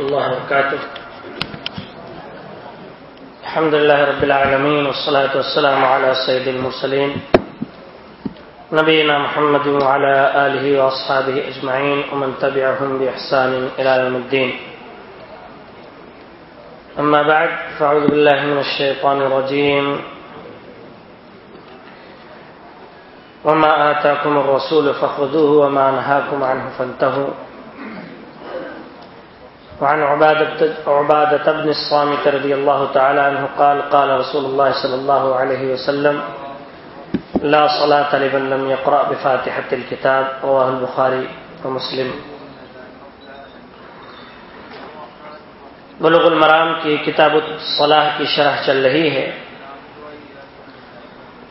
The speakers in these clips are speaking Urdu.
الله وبركاته الحمد لله رب العالمين والصلاة والسلام على سيد المرسلين نبينا محمد وعلى آله وأصحابه أجمعين ومن تبعهم بإحسان إلى يوم الدين أما بعد فأعوذ بالله من الشيطان الرجيم وما آتاكم الرسول فخذوه وما نهاكم عنه فانتهوا۔ وعن عبادة, عبادة بن الصامت رضي الله تعالى عنه قال قال رسول الله صلى الله عليه وسلم لا صلاة لمن لم يقرأ بفاتحة الكتاب. رواه البخاري ومسلم. بلغ المرام کی کتاب الصلاح کی شرح چل رہی ہے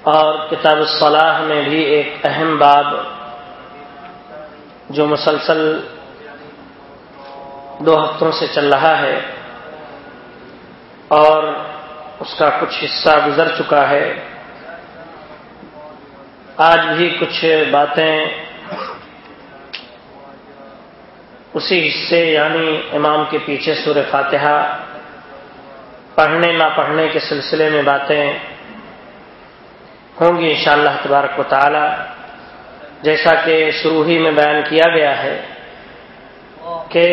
اور کتاب الصلاح میں بھی ایک اہم باب جو مسلسل دو ہفتوں سے چل رہا ہے اور اس کا کچھ حصہ گزر چکا ہے۔ آج بھی کچھ باتیں اسی حصے یعنی امام کے پیچھے سور فاتحہ، پڑھنے نہ پڑھنے کے سلسلے میں باتیں ہوں گی انشاءاللہ تبارک و تعالی۔ جیسا کہ شروع ہی میں بیان کیا گیا ہے کہ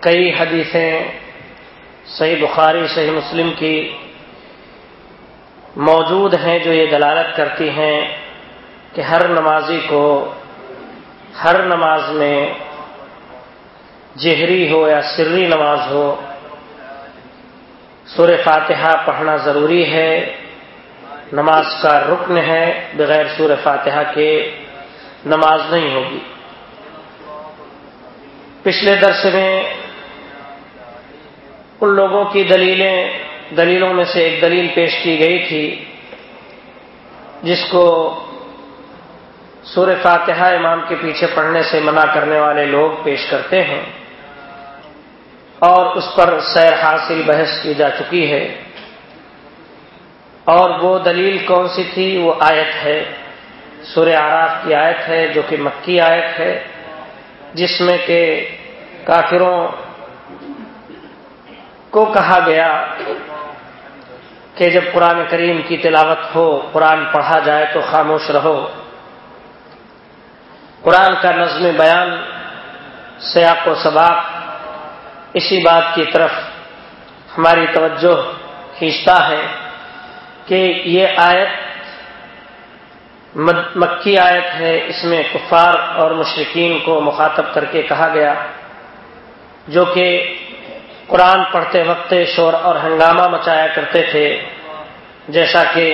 کئی حدیثیں صحیح بخاری، صحیح مسلم کی موجود ہیں جو یہ دلالت کرتی ہیں کہ ہر نمازی کو ہر نماز میں جہری ہو یا سری نماز ہو سور فاتحہ پڑھنا ضروری ہے۔ نماز کا رکن ہے، بغیر سور فاتحہ کے نماز نہیں ہوگی۔ پچھلے درس میں ان لوگوں کی دلیلیں دلیلوں میں سے ایک دلیل پیش کی گئی تھی، جس کو سور فاتحہ امام کے پیچھے پڑھنے سے منع کرنے والے لوگ پیش کرتے ہیں اور اس پر سیر حاصل بحث کی جا چکی ہے۔ اور وہ دلیل کون سی تھی؟ وہ آیت ہے سور آراف کی آیت ہے، جو کہ مکی آیت ہے، جس میں کہ کافروں کو کہا گیا کہ جب قرآن کریم کی تلاوت ہو، قرآن پڑھا جائے تو خاموش رہو۔ قرآن کا نظم بیان، سیاق و سباق اسی بات کی طرف ہماری توجہ کھینچتا ہے کہ یہ آیت مکی آیت ہے، اس میں کفار اور مشرقین کو مخاطب کر کے کہا گیا، جو کہ قرآن پڑھتے وقت شور اور ہنگامہ مچایا کرتے تھے۔ جیسا کہ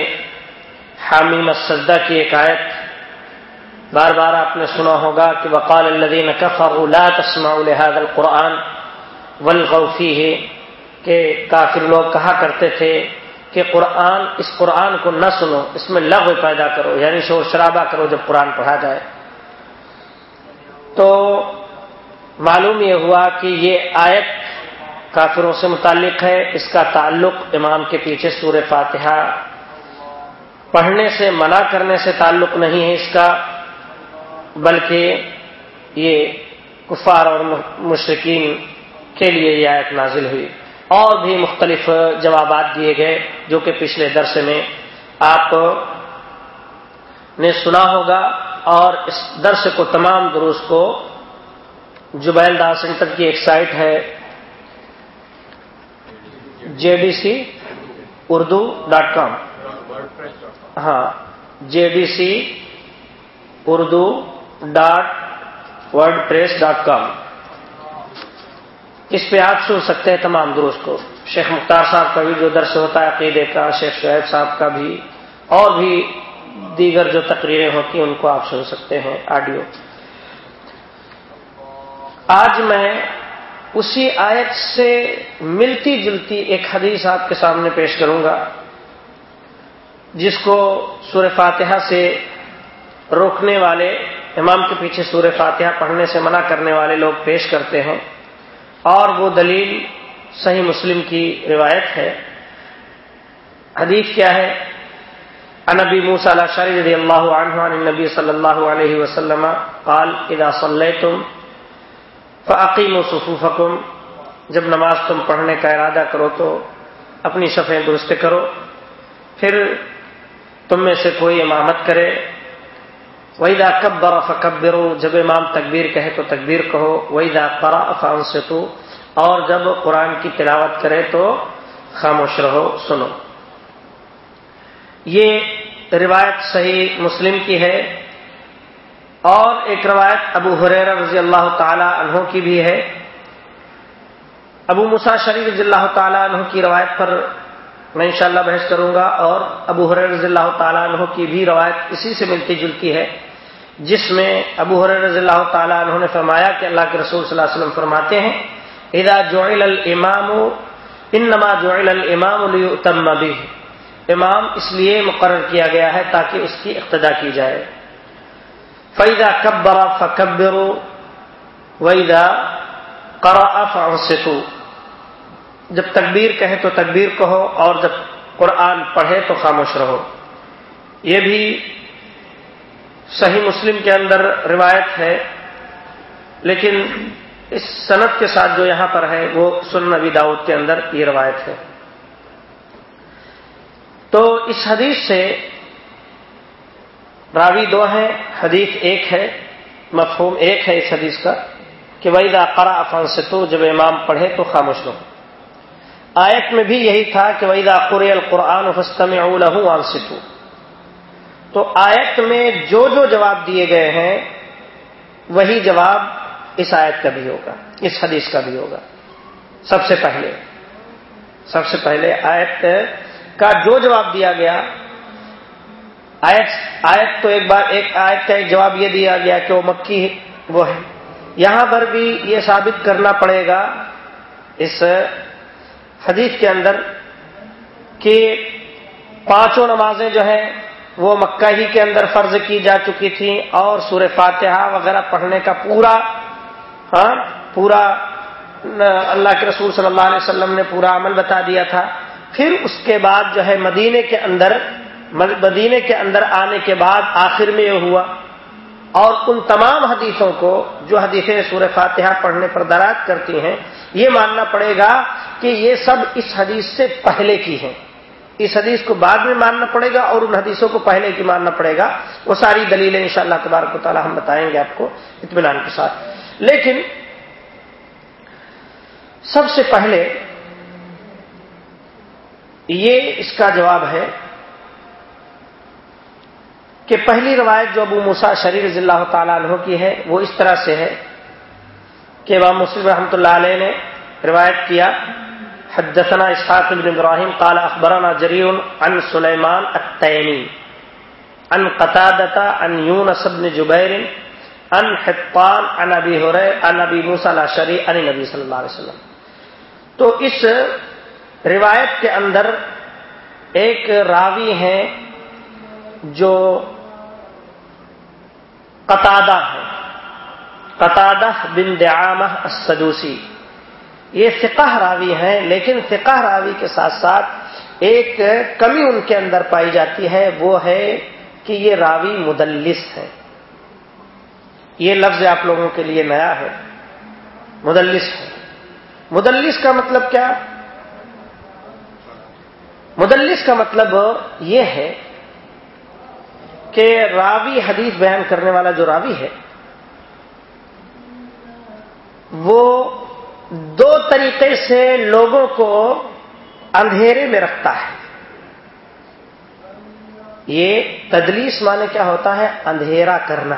حامی مسدہ کی ایک آیت بار بار آپ نے سنا ہوگا کہ وقال الدین کفر لا تسمع لهذا القرآن ولغوفی ہے کہ کافر لوگ کہا کرتے تھے کہ قرآن، اس قرآن کو نہ سنو، اس میں لغو پیدا کرو یعنی شور شرابہ کرو جب قرآن پڑھا جائے۔ تو معلوم یہ ہوا کہ یہ آیت کافروں سے متعلق ہے۔ اس کا تعلق امام کے پیچھے سور فاتحہ پڑھنے سے، منع کرنے سے تعلق نہیں ہے اس کا، بلکہ یہ کفار اور مشرقین کے لیے یہ آیت نازل ہوئی۔ اور بھی مختلف جوابات دیے گئے جو کہ پچھلے درس میں آپ نے سنا ہوگا۔ اور اس درس کو تمام دروس کو جبیل دا سینٹر کی ایک سائٹ ہے۔ J D C Urdu dot com ہاں J D C Urdu dot WordPress dot com اس پہ آپ سن سکتے ہیں تمام درست کو. شیخ مختار صاحب کا بھی جو درس ہوتا ہے، عقیدے کا، شیخ شعیب صاحب کا بھی، اور بھی دیگر جو تقریریں ہوتی ہیں، ان کو آپ سن سکتے ہیں، آڈیو. آج میں اسی آیت سے ملتی جلتی ایک حدیث آپ کے سامنے پیش کروں گا، جس کو سور فاتحہ سے روکنے والے، امام کے پیچھے سور فاتحہ پڑھنے سے منع کرنے والے لوگ پیش کرتے ہیں۔ اور وہ دلیل صحیح مسلم کی روایت ہے۔ حدیث کیا ہے؟ انبی موسا شری رضی اللہ عنہ عن النبی صلی اللہ علیہ وسلم قال اذا صلیتم فاقیموا صفوفکم، جب نماز تم پڑھنے کا ارادہ کرو تو اپنی صفیں درست کرو۔ پھر تم میں سے کوئی امامت کرے۔ وہی دا کب فکبرو جب امام تکبیر کہے تو تکبیر کہو۔ وہی دا قرا افان سے تو اور جب قرآن کی تلاوت کرے تو خاموش رہو، سنو۔ یہ روایت صحیح مسلم کی ہے۔ اور ایک روایت ابو حریر رضی اللہ تعالی عنہ کی بھی ہے۔ ابو مسا شریف رضی اللہ تعالیٰ عنہ کی روایت پر میں انشاءاللہ بحث کروں گا اور ابو حریر رضی اللہ تعالیٰ عنہ کی بھی روایت اسی سے ملتی جلتی ہے، جس میں ابو حریر رضی اللہ تعالیٰ عنہ نے فرمایا کہ اللہ کے رسول صلی اللہ علیہ وسلم فرماتے ہیں ادا جوئل الامام، انما جوئل الامام لیؤتم بھی امام اس لیے مقرر کیا گیا ہے تاکہ اس کی اقتدا کی جائے۔ فیدا کبرا فکبرو ویدا کرا فانستو جب تکبیر کہے تو تکبیر کہو اور جب قرآن پڑھے تو خاموش رہو۔ یہ بھی صحیح مسلم کے اندر روایت ہے، لیکن اس صنعت کے ساتھ جو یہاں پر ہے، وہ سن نبی داؤد کے اندر یہ روایت ہے۔ تو اس حدیث سے راوی دو ہیں، حدیث ایک ہے، مفہوم ایک ہے اس حدیث کا، کہ وحید قرا افان جب امام پڑھے تو خاموش رہو۔ آیت میں بھی یہی تھا کہ وحید قر القرآن فستم اولہ ستو تو آیت میں جو جو جواب دیے گئے ہیں، وہی جواب اس آیت کا بھی ہوگا، اس حدیث کا بھی ہوگا۔ سب سے پہلے، سب سے پہلے آیت کا جو جواب دیا گیا آیت آیت تو ایک بار، ایک آیت کا ایک جواب یہ دیا گیا کہ وہ مکی وہ ہے۔ یہاں پر بھی یہ ثابت کرنا پڑے گا اس حدیث کے اندر کہ پانچوں نمازیں جو ہیں، وہ مکہ ہی کے اندر فرض کی جا چکی تھیں اور سور فاتحہ وغیرہ پڑھنے کا پورا ہاں پورا، اللہ کے رسول صلی اللہ علیہ وسلم نے پورا عمل بتا دیا تھا۔ پھر اس کے بعد جو ہے مدینے کے اندر مدینے کے اندر آنے کے بعد آخر میں یہ ہوا اور ان تمام حدیثوں کو جو حدیثیں سور فاتحہ پڑھنے پر دراد کرتی ہیں، یہ ماننا پڑے گا کہ یہ سب اس حدیث سے پہلے کی ہیں۔ اس حدیث کو بعد میں ماننا پڑے گا اور ان حدیثوں کو پہلے کی ماننا پڑے گا۔ وہ ساری دلیلیں ان شاء اللہ تبارک و تعالیٰ ہم بتائیں گے آپ کو اطمینان کے ساتھ۔ لیکن سب سے پہلے یہ اس کا جواب ہے کہ پہلی روایت جو ابو مسا شریر رضی اللہ تعالیٰ عنہ کی ہے، وہ اس طرح سے ہے کہ امام مسلم رحمۃ اللہ علیہ نے روایت کیا، حدثنا اسحاق بن ابراہیم قال اخبرنا جریر ان سلیمان التیمی ان قطادتا ان یونس بن جبیر ان حطان ان ابی حرے ان ابی موسیٰ الاشری ان نبی صلی اللہ علیہ وسلم۔ تو اس روایت کے اندر ایک راوی ہیں جو قطادہ ہے۔ قطادہ بن دعامہ السدوسی۔ یہ فقہ راوی ہیں، لیکن فقہ راوی کے ساتھ ساتھ ایک کمی ان کے اندر پائی جاتی ہے، وہ ہے کہ یہ راوی مدلس ہے یہ لفظ آپ لوگوں کے لیے نیا ہے۔ مدلس ہے مدلس کا مطلب کیا؟ مدلس کا مطلب یہ ہے کہ راوی حدیث بیان کرنے والا جو راوی ہے، وہ دو طریقے سے لوگوں کو اندھیرے میں رکھتا ہے۔ یہ تدلیس مانے کیا ہوتا ہے؟ اندھیرا کرنا۔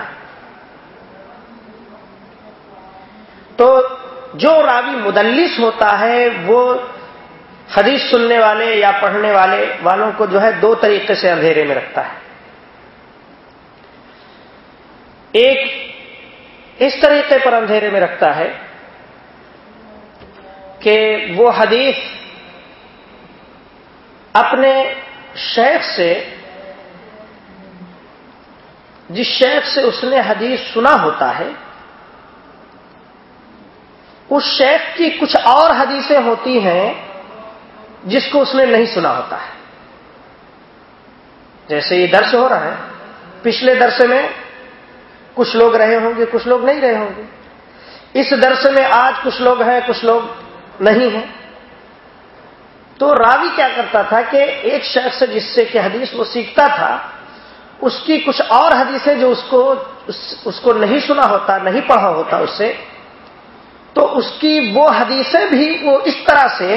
تو جو راوی مدلس ہوتا ہے، وہ حدیث سننے والے یا پڑھنے والے والوں کو جو ہے دو طریقے سے اندھیرے میں رکھتا ہے۔ ایک اس طریقے پر اندھیرے میں رکھتا ہے کہ وہ حدیث اپنے شیخ سے جس شیخ سے اس نے حدیث سنا ہوتا ہے، اس شیخ کی کچھ اور حدیثیں ہوتی ہیں جس کو اس نے نہیں سنا ہوتا ہے۔ جیسے یہ درس ہو رہا ہے، پچھلے درس میں کچھ لوگ رہے ہوں گے، کچھ لوگ نہیں رہے ہوں گے۔ اس درس میں آج کچھ لوگ ہیں، کچھ لوگ نہیں ہے تو راوی کیا کرتا تھا کہ ایک شخص جس سے کہ حدیث وہ سیکھتا تھا، اس کی کچھ اور حدیثیں جو اس کو اس کو نہیں سنا ہوتا، نہیں پڑھا ہوتا اس سے، تو اس کی وہ حدیثیں بھی وہ اس طرح سے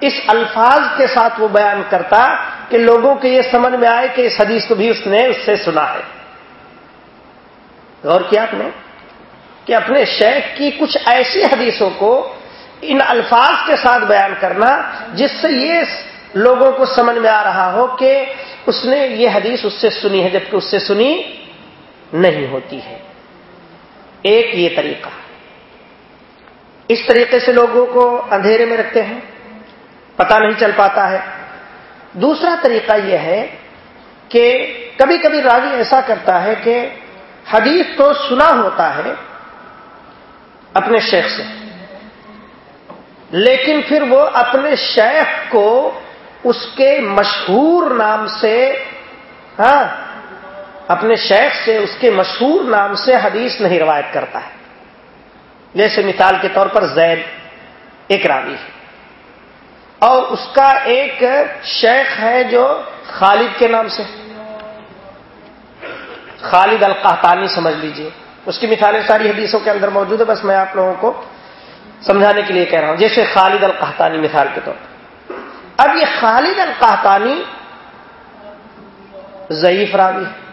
اس الفاظ کے ساتھ وہ بیان کرتا کہ لوگوں کو یہ سمجھ میں آئے کہ اس حدیث کو بھی اس نے اس سے سنا ہے۔ غور کیا آپ نے؟ کہ اپنے شیخ کی کچھ ایسی حدیثوں کو ان الفاظ کے ساتھ بیان کرنا جس سے یہ لوگوں کو سمجھ میں آ رہا ہو کہ اس نے یہ حدیث اس سے سنی ہے جبکہ اس سے سنی نہیں ہوتی ہے۔ ایک یہ طریقہ۔ اس طریقے سے لوگوں کو اندھیرے میں رکھتے ہیں پتا نہیں چل پاتا ہے۔ دوسرا طریقہ یہ ہے کہ کبھی کبھی راوی ایسا کرتا ہے کہ حدیث تو سنا ہوتا ہے اپنے شیخ سے۔ لیکن پھر وہ اپنے شیخ کو اس کے مشہور نام سے ہاں اپنے شیخ سے اس کے مشہور نام سے حدیث نہیں روایت کرتا ہے۔ جیسے مثال کے طور پر زید ایک راوی ہے۔ اور اس کا ایک شیخ ہے جو خالد کے نام سے۔ خالد القحطانی سمجھ لیجیے۔ اس کی مثالیں ساری حدیثوں کے اندر موجود ہے بس میں آپ لوگوں کو سمجھانے کے لیے کہہ رہا ہوں۔ جیسے خالد القحطانی مثال کے طور پر۔ اب یہ خالد القحطانی ضعیف راوی ہے۔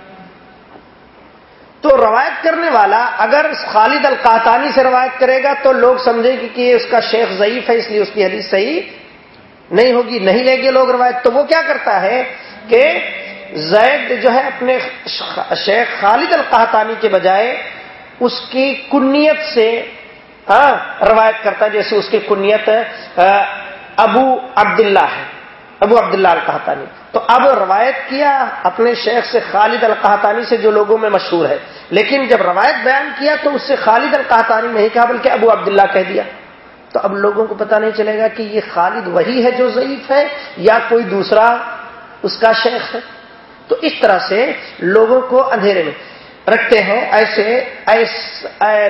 تو روایت کرنے والا اگر خالد القحطانی سے روایت کرے گا تو لوگ سمجھیں گے کہ اس کا شیخ ضعیف ہے، اس لیے اس کی حدیث صحیح نہیں ہوگی، نہیں لے گے لوگ روایت۔ تو وہ کیا کرتا ہے کہ زید جو ہے اپنے شیخ خالد القحطانی کے بجائے اس کی کنیت سے ہاں، روایت کرتا ہے، جیسے اس کی کنیت ابو عبداللہ ہے، ابو عبداللہ القحطانی۔ تو اب روایت کیا اپنے شیخ سے خالد القحطانی سے جو لوگوں میں مشہور ہے۔ لیکن جب روایت بیان کیا تو اس سے خالد القحطانی نہیں کہا، بلکہ ابو عبداللہ کہہ دیا۔ تو اب لوگوں کو پتہ نہیں چلے گا کہ یہ خالد وہی ہے جو ضعیف ہے یا کوئی دوسرا اس کا شیخ ہے۔ تو اس طرح سے لوگوں کو اندھیرے میں رکھتے ہیں، ایسے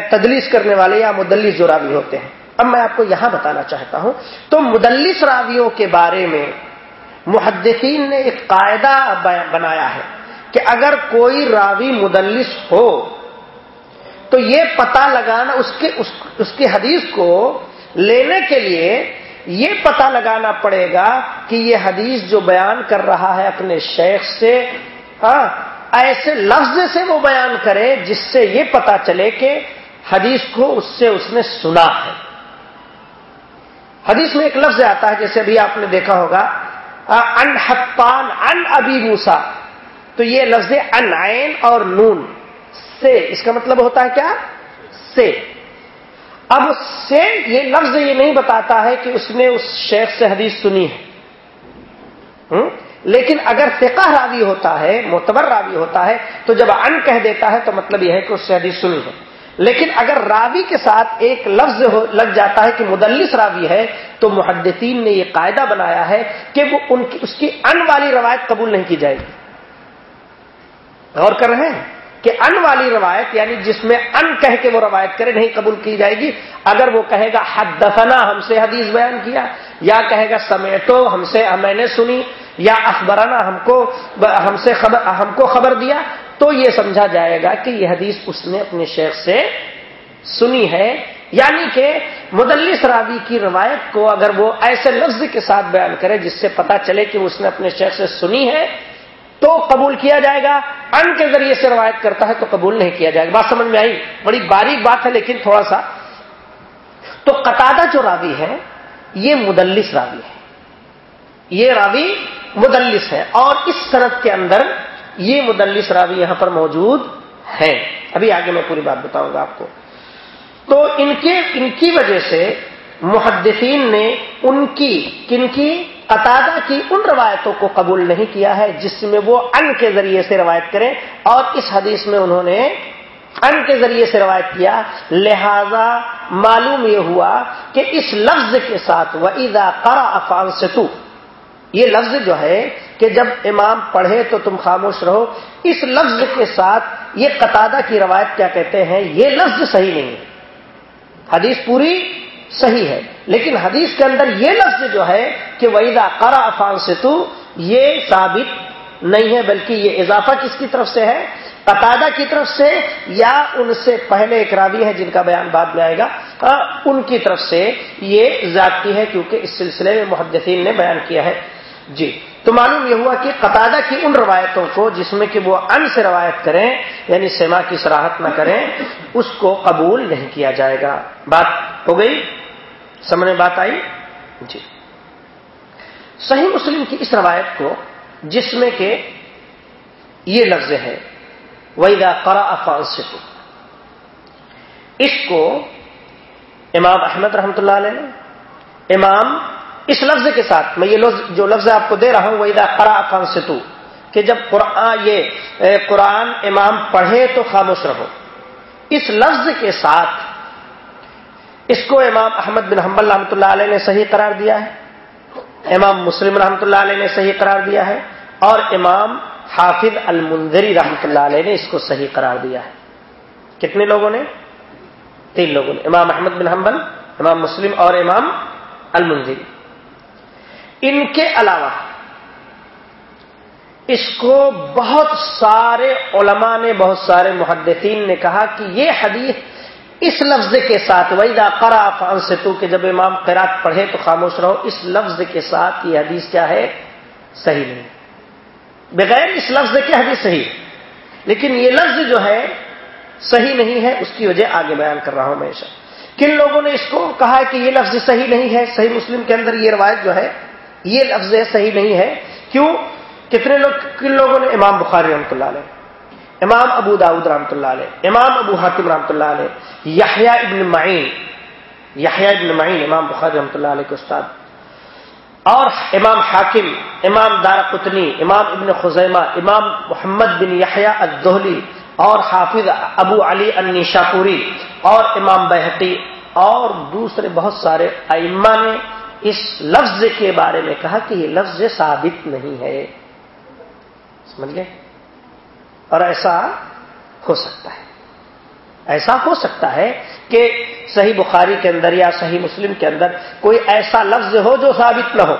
تدلیس کرنے والے یا مدلس جو راوی ہوتے ہیں۔ اب میں آپ کو یہاں بتانا چاہتا ہوں۔ تو مدلس راویوں کے بارے میں محدثین نے ایک قاعدہ بنایا ہے کہ اگر کوئی راوی مدلس ہو تو یہ پتا لگانا، اس کے اس کی حدیث کو لینے کے لیے یہ پتا لگانا پڑے گا کہ یہ حدیث جو بیان کر رہا ہے اپنے شیخ سے ہاں ایسے لفظ سے وہ بیان کرے جس سے یہ پتا چلے کہ حدیث کو اس سے اس نے سنا ہے۔ حدیث میں ایک لفظ آتا ہے، جیسے ابھی آپ نے دیکھا ہوگا ان حتان ان ابی موسا تو یہ لفظ ان عین اور نون، سے، اس کا مطلب ہوتا ہے کیا؟ سے۔ اب سے یہ لفظ یہ نہیں بتاتا ہے کہ اس نے اس شیخ سے حدیث سنی ہے۔ لیکن اگر فقہ راوی ہوتا ہے، معتبر راوی ہوتا ہے، تو جب ان کہہ دیتا ہے تو مطلب یہ ہے کہ اس سے حدیث سنی ہے۔ لیکن اگر راوی کے ساتھ ایک لفظ لگ جاتا ہے کہ مدلس راوی ہے، تو محدثین نے یہ قاعدہ بنایا ہے کہ وہ ان کی، اس کی ان والی روایت قبول نہیں کی جائے گی۔ غور کر رہے ہیں؟ کہ ان والی روایت یعنی جس میں ان کہہ کے وہ روایت کرے، نہیں قبول کی جائے گی۔ اگر وہ کہے گا حد دفنا ہم سے حدیث بیان کیا، یا کہے گا سمیٹو، ہم سے میں نے سنی، یا اخبرانہ ہم کو ہم سے خبر ہم کو خبر دیا، تو یہ سمجھا جائے گا کہ یہ حدیث اس نے اپنے شیخ سے سنی ہے۔ یعنی کہ مدلس راوی کی روایت کو اگر وہ ایسے لفظ کے ساتھ بیان کرے، جس سے پتا چلے کہ اس نے اپنے شیخ سے سنی ہے تو قبول کیا جائے گا۔ ان کے ذریعے سے روایت کرتا ہے تو قبول نہیں کیا جائے گا۔ بات سمجھ میں آئی؟ بڑی باریک بات ہے لیکن تھوڑا سا۔ تو قطع جو راوی ہے، یہ مدلس راوی ہے۔ یہ راوی مدلس ہے اور اس صنعت کے اندر یہ مدلس راوی یہاں پر موجود ہے۔ ابھی آگے میں پوری بات بتاؤں گا آپ کو۔ تو ان کے، ان کی وجہ سے محدثین نے ان کی، کن کی؟ قطع کی ان روایتوں کو قبول نہیں کیا ہے جس میں وہ ان کے ذریعے سے روایت کریں اور اس حدیث میں انہوں نے ان کے ذریعے سے روایت کیا، لہذا معلوم یہ ہوا کہ اس لفظ کے ساتھ وہ عیدا کرا افان یہ لفظ جو ہے کہ جب امام پڑھے تو تم خاموش رہو، اس لفظ کے ساتھ یہ قطادہ کی روایت کیا کہتے ہیں، یہ لفظ صحیح نہیں ہے۔ حدیث پوری صحیح ہے، لیکن حدیث کے اندر یہ لفظ جو ہے کہ ویدا کرا افان سے تو یہ ثابت نہیں ہے، بلکہ یہ اضافہ کس کی طرف سے ہے؟ قطادہ کی طرف سے یا ان سے پہلے ایک راوی ہے جن کا بیان بعد میں آئے گا؟ ان کی طرف سے یہ ذاتی ہے، کیونکہ اس سلسلے میں محدثین نے بیان کیا ہے۔ جی تو معلوم یہ ہوا کہ قطادہ کی ان روایتوں کو جس میں کہ وہ ان سے روایت کریں یعنی سیما کی سراہت نہ کریں، اس کو قبول نہیں کیا جائے گا۔ بات ہو گئی؟ سمجھ میں بات آئی؟ جی۔ صحیح مسلم کی اس روایت کو جس میں کہ یہ لفظ ہے ویدا قرا افان اس کو امام احمد رحمۃ اللہ علیہ نے، امام اس لفظ کے ساتھ، میں یہ لفظ، جو لفظ آپ کو دے رہا ہوں ویدا قرا افان ستو کہ جب قرآن، یہ قرآن امام پڑھے تو خاموش رہو۔ اس لفظ کے ساتھ اس کو امام احمد بن حمبل رحمۃ اللہ علیہ نے صحیح قرار دیا ہے۔ امام مسلم رحمۃ اللہ علیہ نے صحیح قرار دیا ہے اور امام حافظ المنظری رحمۃ اللہ علیہ نے اس کو صحیح قرار دیا ہے۔ کتنے لوگوں نے؟ تین لوگوں نے۔ امام احمد بن حنبل، امام مسلم اور امام المنظری ان کے علاوہ اس کو بہت سارے علماء نے، بہت سارے محدثین نے کہا کہ یہ حدیث اس لفظ کے ساتھ ویدا کرا فان سے تو کہ جب امام قرات پڑھے تو خاموش رہو، اس لفظ کے ساتھ یہ حدیث کیا ہے؟ صحیح نہیں۔ بغیر اس لفظ کے حدیث صحیح۔ لیکن یہ لفظ جو ہے، صحیح نہیں ہے، اس کی وجہ آگے بیان کر رہا ہوں ہمیشہ کن لوگوں نے اس کو کہا کہ یہ لفظ صحیح نہیں ہے؟ صحیح مسلم کے اندر یہ روایت جو ہے، یہ لفظ صحیح نہیں ہے۔ کیوں؟ کتنے لوگ، کن لوگوں نے؟ امام بخاری رحمۃ اللہ علیہ۔ امام ابو داود رحمۃ اللہ علیہ، امام ابو حاکم رحمۃ اللہ علیہ یحییٰ ابن معین یحییٰ ابن معین، امام بخاری رحمۃ اللہ علیہ کے استاد۔ اور امام حاکم، امام دار قطنی امام ابن خزیمہ، امام محمد بن یحییٰ الدہلی اور حافظ ابو علی النشاپوری اور امام بحقی اور دوسرے بہت سارے ائمہ نے اس لفظ کے بارے میں کہا کہ یہ لفظ ثابت نہیں ہے۔ سمجھ گئے؟ اور ایسا ہو سکتا ہے۔ ایسا ہو سکتا ہے کہ صحیح بخاری کے اندر یا صحیح مسلم کے اندر کوئی ایسا لفظ ہو جو ثابت نہ ہو۔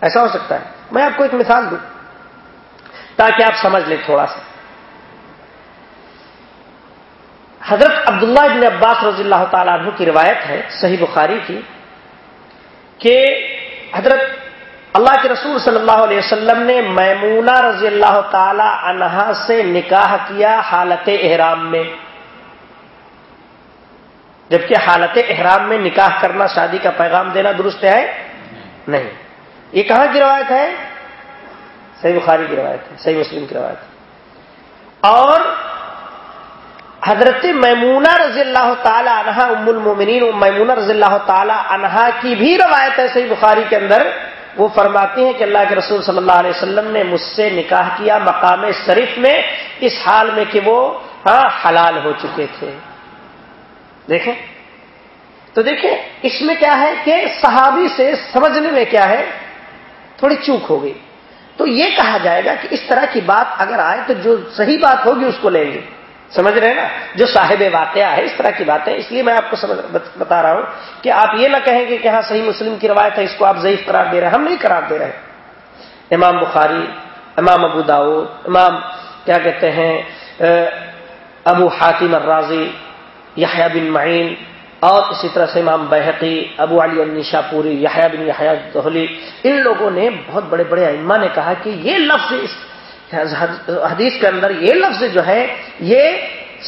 ایسا ہو سکتا ہے۔ میں آپ کو ایک مثال دوں تاکہ آپ سمجھ لیں تھوڑا سا۔ حضرت عبداللہ ابن عباس رضی اللہ تعالیٰ عنہ کی روایت ہے، صحیح بخاری کی، کہ حضرت اللہ کے رسول صلی اللہ علیہ وسلم نے میمونہ رضی اللہ تعالی عنہا سے نکاح کیا حالت احرام میں۔ جبکہ حالت احرام میں نکاح کرنا شادی کا پیغام دینا درست ہے؟ نہیں۔ یہ کہاں کی روایت ہے؟ صحیح بخاری کی روایت ہے، صحیح مسلم کی روایت ہے۔ اور حضرت میمونہ رضی اللہ تعالی عنہا ام المومنین میمونہ رضی اللہ تعالی عنہا کی بھی روایت ہے صحیح بخاری کے اندر۔ وہ فرماتی ہیں کہ اللہ کے رسول صلی اللہ علیہ وسلم نے مجھ سے نکاح کیا مقام شریف میں اس حال میں کہ وہ ہاں حلال ہو چکے تھے۔ دیکھیں۔ تو دیکھیں، اس میں کیا ہے کہ صحابی سے سمجھنے میں کیا ہے؟ تھوڑی چوک ہو گئی۔ تو یہ کہا جائے گا کہ اس طرح کی بات اگر آئے تو جو صحیح بات ہوگی اس کو لیں گے۔ سمجھ رہے ہیں نا؟ جو صاحب واقعہ ہے، اس طرح کی باتیں اس لیے میں آپ کو بتا رہا ہوں کہ آپ یہ نہ کہیں گے کہ ہاں صحیح مسلم کی روایت ہے، اس کو آپ ضعیف قرار دے رہے ہیں۔ ہم نہیں قرار دے رہے۔ ہیں امام بخاری، امام ابو داود امام کیا کہتے ہیں؟ ابو حاتم الرازی یحییٰ بن معین، اور اسی طرح سے امام بحقی ابو علی النشا پوری یحییٰ بن یحییٰ دہلی ان لوگوں نے بہت بڑے بڑے ائمہ نے کہا کہ یہ لفظ اس حدیث کے اندر یہ لفظ جو ہے، یہ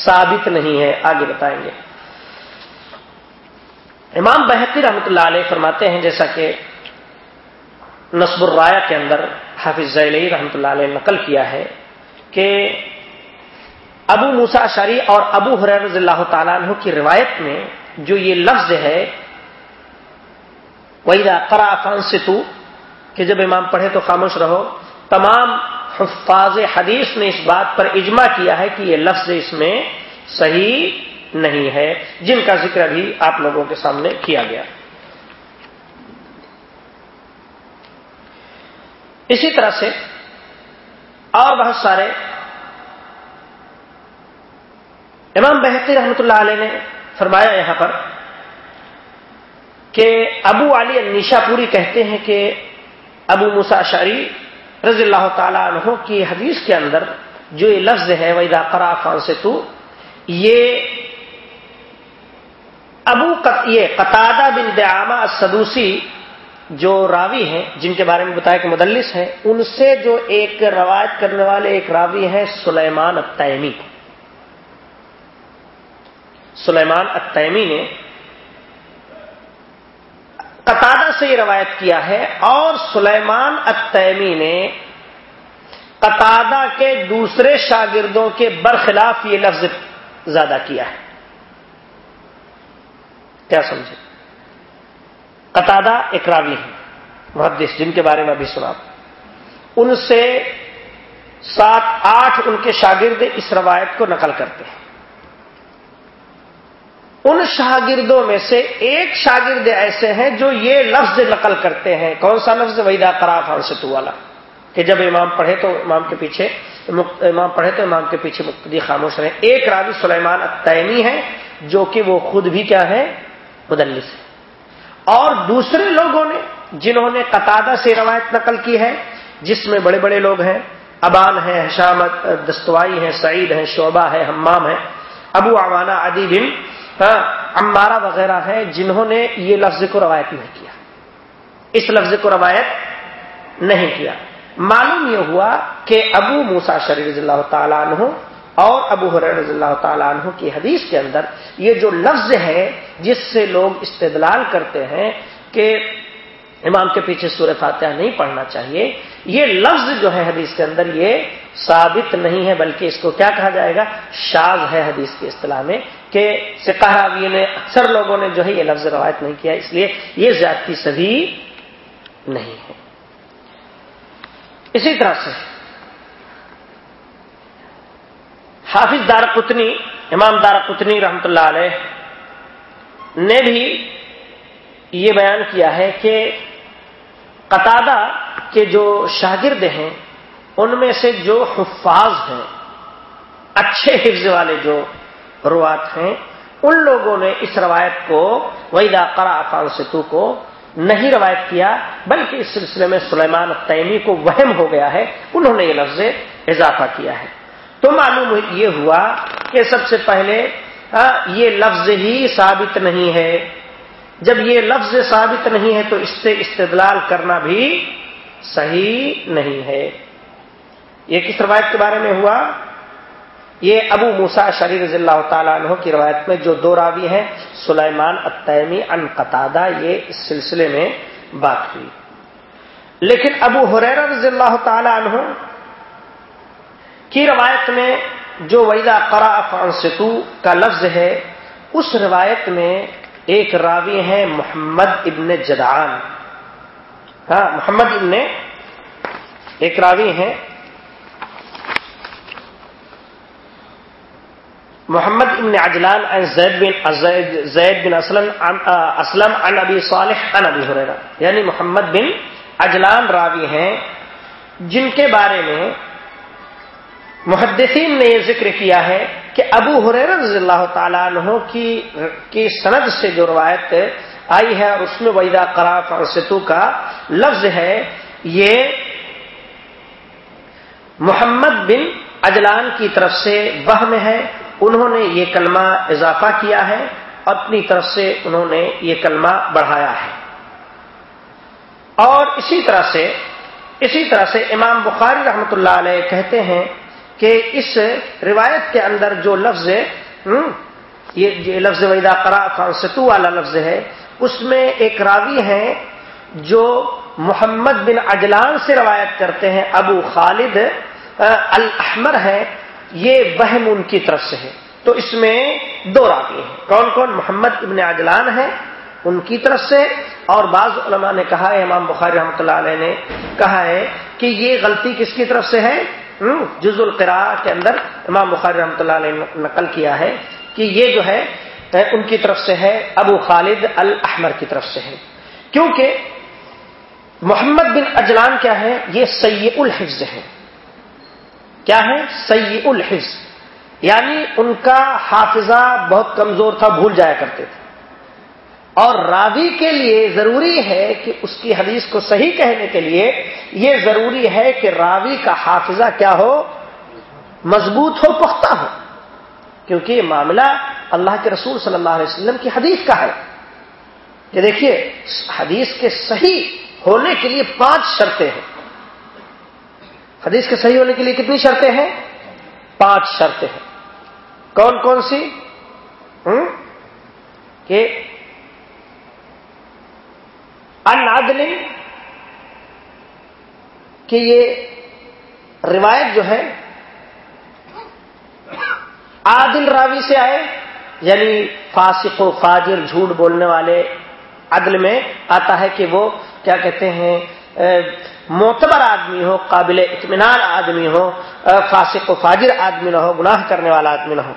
ثابت نہیں ہے۔ آگے بتائیں گے۔ امام بحقی رحمۃ اللہ علیہ فرماتے ہیں، جیسا کہ نصب الرایہ کے اندر حافظ ذیلی رحمۃ اللہ علیہ نقل کیا ہے کہ ابو موسا شری اور ابو حریر رضی اللہ تعالیٰ عنہ کی روایت میں جو یہ لفظ ہے ویدا قرا فان کہ جب امام پڑھے تو خاموش رہو، تمام حفاظ حدیث نے اس بات پر اجماع کیا ہے کہ یہ لفظ اس میں صحیح نہیں ہے، جن کا ذکر ابھی آپ لوگوں کے سامنے کیا گیا۔ اسی طرح سے اور بہت سارے امام بحقی رحمۃ اللہ علیہ نے فرمایا یہاں پر کہ ابو علی نیشا پوری کہتے ہیں کہ ابو مساشری رضی اللہ تعالی عنہ کی حدیث کے اندر جو یہ لفظ ہے ویدا کرا فان سے تو یہ ابو یہ قطادہ بن دعامہ سدوسی جو راوی ہیں، جن کے بارے میں بتایا کہ مدلس ہیں، ان سے جو ایک روایت کرنے والے ایک راوی ہیں، سلیمان التیمی۔ سلیمان التیمی نے قطادہ سے یہ روایت کیا ہے اور سلیمان التیمی نے قطادہ کے دوسرے شاگردوں کے برخلاف یہ لفظ زیادہ کیا ہے۔ کیا سمجھے؟ قطادہ اکراوی ہیں، محدث، جن کے بارے میں ابھی سنا ان سے سات، آٹھ ان کے شاگرد اس روایت کو نقل کرتے ہیں۔ ان شاگردوں میں سے ایک شاگرد ایسے ہیں جو یہ لفظ نقل کرتے ہیں۔ کون سا لفظ؟ وحیدہ قراف ستو والا کہ جب امام پڑھے تو امام کے پیچھے امام پڑھے تو امام کے پیچھے مقتدی خاموش رہے ایک راوی سلیمان التعینی ہے جو کہ وہ خود بھی کیا ہے مدلس ہے اور دوسرے لوگوں نے جنہوں نے قطادہ سے روایت نقل کی ہے، جس میں بڑے بڑے لوگ ہیں۔ ابان ہیں حشامت دستوائی ہیں، سعید ہیں، شعبہ ہے ہمام ہے ابو عوانہ ادی بن ہاں، امارا وغیرہ ہیں جنہوں نے یہ لفظ کو روایت نہیں کیا۔ اس لفظ کو روایت نہیں کیا۔ معلوم یہ ہوا کہ ابو موسا شریف رضی اللہ تعالیٰ عنہ اور ابو حر رضی اللہ تعالیٰ عنہ کی حدیث کے اندر یہ جو لفظ ہے، جس سے لوگ استدلال کرتے ہیں کہ امام کے پیچھے سورہ فاتحہ نہیں پڑھنا چاہیے، یہ لفظ جو ہے حدیث کے اندر یہ ثابت نہیں ہے، بلکہ اس کو کیا کہا جائے گا؟ شاز ہے حدیث کی اصطلاح میں۔ کہ سکھاوی نے اکثر لوگوں نے جو ہے یہ لفظ روایت نہیں کیا، اس لیے یہ زیادتی سبھی نہیں ہے۔ اسی طرح سے حافظ دار قطنی امام دار قطنی رحمت اللہ علیہ نے بھی یہ بیان کیا ہے کہ قطادہ کے جو شاگرد ہیں، ان میں سے جو حفاظ ہیں، اچھے حفظ والے جو روات ہیں، ان لوگوں نے اس روایت کو ویدا کرا افان ستو کو نہیں روایت کیا، بلکہ اس سلسلے میں سلیمان تیمی کو وہم ہو گیا ہے، انہوں نے یہ لفظ اضافہ کیا ہے۔ تو معلوم یہ ہوا کہ سب سے پہلے یہ لفظ ہی ثابت نہیں ہے۔ جب یہ لفظ ثابت نہیں ہے، تو اس سے استدلال کرنا بھی صحیح نہیں ہے۔ یہ کس روایت کے بارے میں ہوا؟ یہ ابو موسا شری رضی اللہ تعالیٰ عنہ کی روایت میں جو دو راوی ہیں، سلیمان التیمی ان قطادہ، یہ اس سلسلے میں بات ہوئی۔ لیکن ابو حریر رضی اللہ تعالی عنہ کی روایت میں جو ویدا قرا فانستو کا لفظ ہے، اس روایت میں ایک راوی ہے محمد ابن جدعان۔ ہاں محمد ابن ایک راوی ہیں۔ محمد ابن عجلان عن زید بن زید بن اسلم اسلم عن ابی صالح عن ابی حریرہ۔ یعنی محمد بن اجلان راوی ہیں، جن کے بارے میں محدثین نے یہ ذکر کیا ہے کہ ابو حریر رضی اللہ تعالیٰ عنہ کی کی سند سے جو روایت آئی ہے، اور اس میں ویدا قرا فرستو کا لفظ ہے، یہ محمد بن اجلان کی طرف سے بہم ہے۔ انہوں نے یہ کلمہ اضافہ کیا ہے، اپنی طرف سے انہوں نے یہ کلمہ بڑھایا ہے۔ اور اسی طرح سے، اسی طرح سے امام بخاری رحمت اللہ علیہ کہتے ہیں کہ اس روایت کے اندر جو لفظ یہ لفظ ویدا کرا فانستو والا لفظ ہے، اس میں ایک راوی ہے جو محمد بن اجلان سے روایت کرتے ہیں۔ ابو خالد الحمر ہے یہ وہم ان کی طرف سے ہے۔ تو اس میں دو راوی ہیں۔ کون کون؟ محمد ابن اجلان ہے ان کی طرف سے۔ اور بعض علماء نے کہا ہے، امام بخاری رحمۃ اللہ علیہ نے کہا ہے کہ یہ غلطی کس کی طرف سے ہے؟ جز القرا کے اندر امام بخاری رحمۃ اللہ علیہ نے نقل کیا ہے کہ یہ جو ہے، ان کی طرف سے ہے، ابو خالد الحمر کی طرف سے ہے۔ کیونکہ محمد بن اجلان کیا ہے؟ یہ سید الحفظ ہے۔ کیا ہے؟ سی الحفظ یعنی ان کا حافظہ بہت کمزور تھا، بھول جایا کرتے تھے۔ اور راوی کے لیے ضروری ہے کہ اس کی حدیث کو صحیح کہنے کے لیے یہ ضروری ہے کہ راوی کا حافظہ کیا ہو؟ مضبوط ہو، پختہ ہو۔ کیونکہ یہ معاملہ اللہ کے رسول صلی اللہ علیہ وسلم کی حدیث کا ہے۔ کہ دیکھیے، حدیث کے صحیح ہونے کے لیے پانچ شرطیں ہیں۔ حدیث کے صحیح ہونے کے لیے کتنی شرطیں ہیں؟ پانچ شرطیں ہیں۔ کون کون سی؟ کہ انعدل کہ یہ روایت جو ہے، عادل راوی سے آئے یعنی فاسق و فاجر، جھوٹ بولنے والے عدل میں آتا ہے کہ وہ کیا کہتے ہیں؟ معتبر آدمی ہو، قابل اطمینان آدمی ہو فاسق و فاجر آدمی نہ ہو، گناہ کرنے والا آدمی نہ ہو۔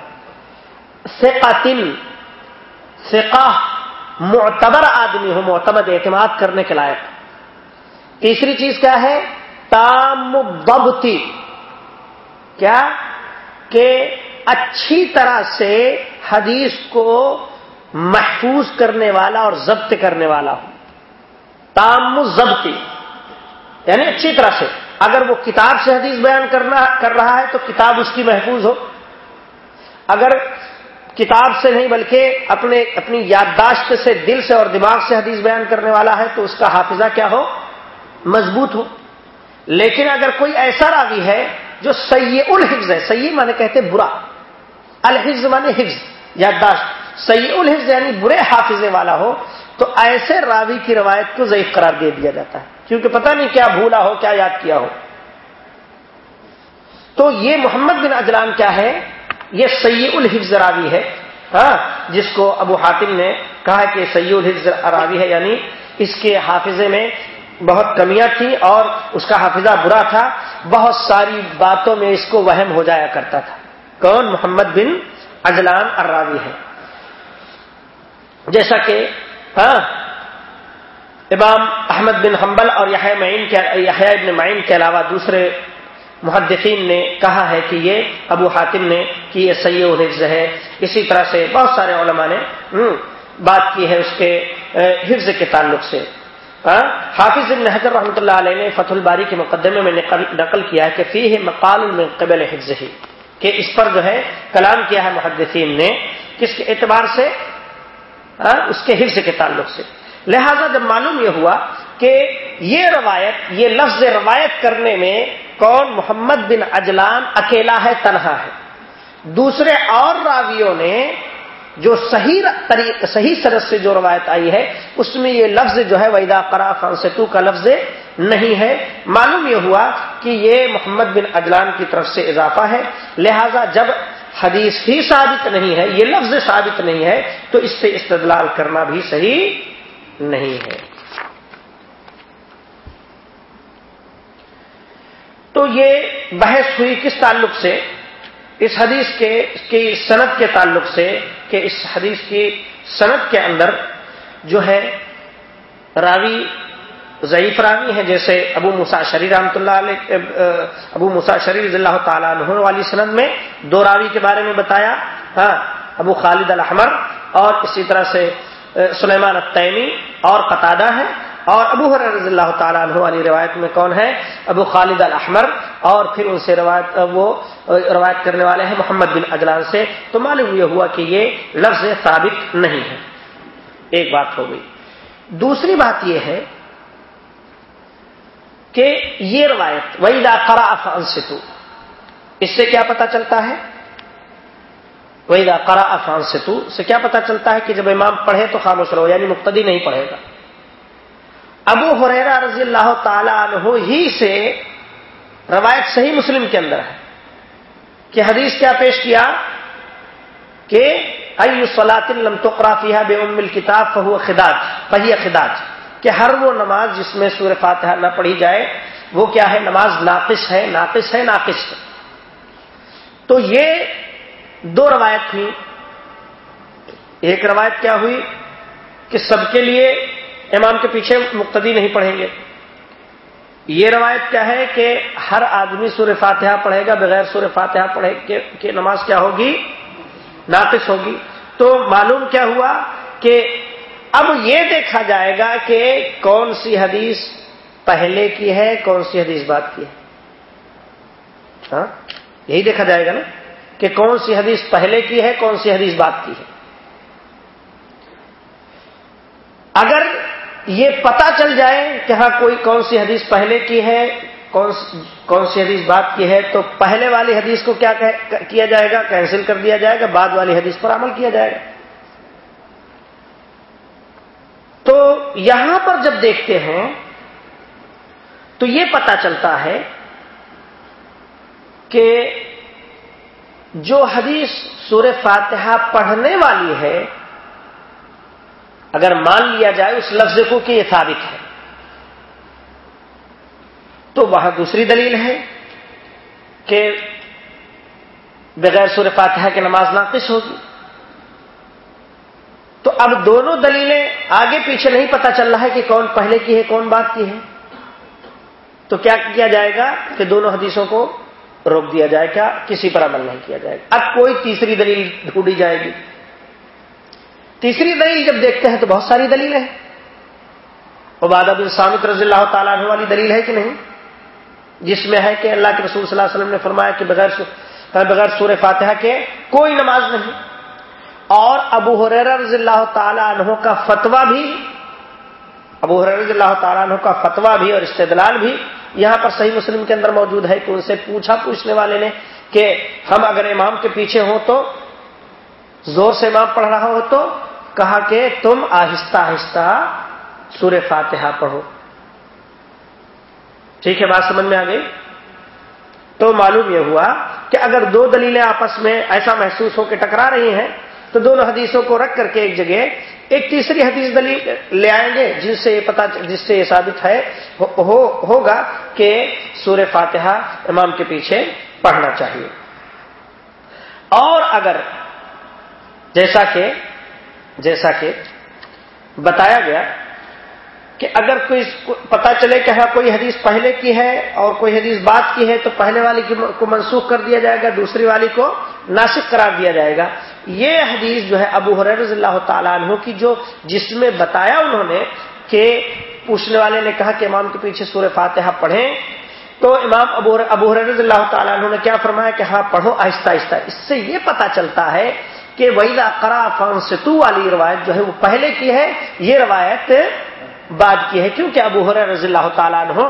سقاتن سقا معتبر آدمی ہو معتبر اعتماد کرنے کے لائق۔ تیسری چیز کیا ہے؟ تام ببتی کیا؟ کہ اچھی طرح سے حدیث کو محفوظ کرنے والا اور ضبط کرنے والا ہو۔ تام ضبطی یعنی اچھی طرح سے۔ اگر وہ کتاب سے حدیث بیان کرنا، کر رہا ہے تو کتاب اس کی محفوظ ہو۔ اگر کتاب سے نہیں بلکہ اپنے، اپنی یادداشت سے، دل سے اور دماغ سے حدیث بیان کرنے والا ہے تو اس کا حافظہ کیا ہو؟ مضبوط ہو۔ لیکن اگر کوئی ایسا راوی ہے جو سید الحفظ ہے سید مانے کہتے برا۔ الحفظ مانے حفظ، یادداشت۔ سید الحفظ یعنی برے حافظے والا ہو، تو ایسے راوی کی روایت کو ضعیف قرار دے دیا جاتا ہے۔ کیونکہ پتہ نہیں کیا بھولا ہو، کیا یاد کیا ہو۔ تو یہ محمد بن اجلان کیا ہے؟ یہ سید الحفظ راوی ہے۔ ہاں جس کو ابو حاتم نے کہا کہ سید الحفظ راوی ہے یعنی اس کے حافظے میں بہت کمیاں تھیں اور اس کا حافظہ برا تھا۔ بہت ساری باتوں میں اس کو وہم ہو جایا کرتا تھا۔ کون؟ محمد بن اجلان اراوی ہے۔ جیسا کہ ہاں امام احمد بن حنبل اور معین کے ابن معین کے علاوہ دوسرے محدثین نے کہا ہے کہ یہ ابو حاتم نے کہ یہ سید حفظ ہے۔ اسی طرح سے بہت سارے علماء نے بات کی ہے اس کے حفظ کے تعلق سے۔ حافظ ابن حضر رحمۃ اللہ علیہ نے فتح الباری کے مقدمے میں نقل کیا ہے کہ فی ہے مقال میں قبل حفظ ہی کہ اس پر جو ہے کلام کیا ہے محدثین نے، کس کے اعتبار سے؟ اس کے حفظ کے تعلق سے۔ لہذا جب معلوم یہ ہوا کہ یہ روایت، یہ لفظ روایت کرنے میں کون محمد بن اجلان اکیلا ہے، تنہا ہے۔ دوسرے اور راویوں نے جو صحیح صحیح سرد سے جو روایت آئی ہے، اس میں یہ لفظ جو ہے ویدا قرا فانستو کا لفظ نہیں ہے۔ معلوم یہ ہوا کہ یہ محمد بن اجلان کی طرف سے اضافہ ہے۔ لہذا جب حدیث ہی ثابت نہیں ہے، یہ لفظ ثابت نہیں ہے، تو اس سے استدلال کرنا بھی صحیح نہیں ہے۔ تو یہ بحث ہوئی کس تعلق سے؟ اس حدیث کے کی صنعت کے تعلق سے کہ اس حدیث کی صنعت کے اندر جو ہے، راوی ضعیف راوی ہیں، جیسے ابو مسا شری رحمۃ اللہ علیہ ابو مسا شری رضی اللہ تعالیٰ عنہ والی سند میں دو راوی کے بارے میں بتایا۔ ہاں ابو خالد الحمر اور اسی طرح سے سلیمان الطیمی اور قطادہ ہے اور ابو حر رضی اللہ تعالیٰ عنہ والی روایت میں کون ہے ابو خالد الحمر اور پھر ان سے روایت، وہ روایت کرنے والے ہیں محمد بن اجلان سے۔ تو معلوم یہ ہوا کہ یہ لفظ ثابت نہیں ہے۔ ایک بات ہو گئی۔ دوسری بات یہ ہے کہ یہ روایت وہی لاخرا افان اس سے کیا پتا چلتا ہے؟ وہی لاخرا افان سے تو سے کیا پتا چلتا ہے کہ جب امام پڑھے تو خاموش رہو یعنی مقتدی نہیں پڑھے گا۔ ابو حریرا رضی اللہ تعالی عنہ ہی سے روایت صحیح مسلم کے اندر ہے کہ حدیث کیا پیش کیا کہ ائی سلاط لم تقرافیہ بے ام الکتاب فہو خداج۔ فہی خداج۔ کہ ہر وہ نماز جس میں سور فاتحہ نہ پڑھی جائے، وہ کیا ہے؟ نماز ناقص ہے ناقص ہے ناقص ہے۔ تو یہ دو روایت تھی ایک روایت کیا ہوئی کہ سب کے لیے امام کے پیچھے مقتدی نہیں پڑھیں گے۔ یہ روایت کیا ہے کہ ہر آدمی سور فاتحہ پڑھے گا بغیر سور فاتحہ پڑھے کہ نماز کیا ہوگی؟ ناقص ہوگی۔ تو معلوم کیا ہوا کہ اب یہ دیکھا جائے گا کہ کون سی حدیث پہلے کی ہے، کون سی حدیث بات کی ہے۔ ہاں؟ یہی دیکھا جائے گا نا؟ کہ کون سی حدیث پہلے کی ہے، کون سی حدیث بات کی ہے۔ اگر یہ پتا چل جائے کہ ہاں کوئی کون سی حدیث پہلے کی ہے، کون سی حدیث بات کی ہے، تو پہلے والی حدیث کو کیا کیا جائے گا، کینسل کر دیا جائے گا، بعد والی حدیث پر عمل کیا جائے گا۔ تو یہاں پر جب دیکھتے ہیں تو یہ پتا چلتا ہے کہ جو حدیث سور فاتحہ پڑھنے والی ہے، اگر مان لیا جائے، اس لفظ کو کہ یہ ثابت ہے۔ تو وہاں دوسری دلیل ہے کہ بغیر سور فاتحہ کی نماز ناقص ہوگی۔ تو اب دونوں دلیلیں آگے پیچھے نہیں پتا چل رہا ہے کہ کون پہلے کی ہے، کون بات کی ہے۔ تو کیا کیا جائے گا کہ دونوں حدیثوں کو روک دیا جائے گا کسی پر عمل نہیں کیا جائے گا؟ اب کوئی تیسری دلیل ڈھونڈی جائے گی۔ تیسری دلیل جب دیکھتے ہیں تو بہت ساری دلیل ہے عباد بن سامت رضی اللہ تعالیٰ عنہ والی دلیل ہے کہ نہیں؟ جس میں ہے کہ اللہ کے رسول صلی اللہ علیہ وسلم نے فرمایا کہ بغیر بغیر سور فاتحہ کے کوئی نماز نہیں۔ اور ابو حریر رضی اللہ تعالیٰ عنہ کا فتویٰ بھی ابو حریر رضی اللہ تعالیٰ عنہ کا فتویٰ بھی اور استدلال بھی یہاں پر صحیح مسلم کے اندر موجود ہے کہ ان سے پوچھا پوچھنے والے نے کہ ہم اگر امام کے پیچھے ہوں تو زور سے امام پڑھ رہا ہو تو کہا کہ تم آہستہ آہستہ سور فاتحہ پڑھو۔ ٹھیک ہے، بات سمجھ میں آ گئی؟ تو معلوم یہ ہوا کہ اگر دو دلیلیں آپس میں ایسا محسوس ہو کے ٹکرا رہی ہیں تو دونوں حدیثوں کو رکھ کر کے ایک جگہ ایک تیسری حدیث دلیل لے آئیں گے جس سے یہ پتا جس سے یہ ثابت ہے ہو, ہوگا کہ سور فاتحہ امام کے پیچھے پڑھنا چاہیے۔ اور اگر جیسا کہ جیسا کہ بتایا گیا کہ اگر کوئی پتا چلے کہ ہاں کوئی حدیث پہلے کی ہے اور کوئی حدیث بات کی ہے تو پہلے والی کو منسوخ کر دیا جائے گا دوسری والی کو ناسک قرار دیا جائے گا۔ یہ حدیث جو ہے ابو حر رضی اللہ تعالیٰ عنہ کی جو جس میں بتایا انہوں نے کہ پوچھنے والے نے کہا کہ امام کے پیچھے سور فاتحہ پڑھیں، تو امام ابو ابو رضی اللہ تعالیٰ عنہ نے کیا فرمایا کہ ہاں پڑھو، آہستہ آہستہ۔ اس سے یہ پتا چلتا ہے کہ ویدا کرا فان ستو والی روایت جو ہے وہ پہلے کی ہے، یہ روایت بعد کی ہے کیونکہ ابو حر رضی اللہ تعالیٰ عنہ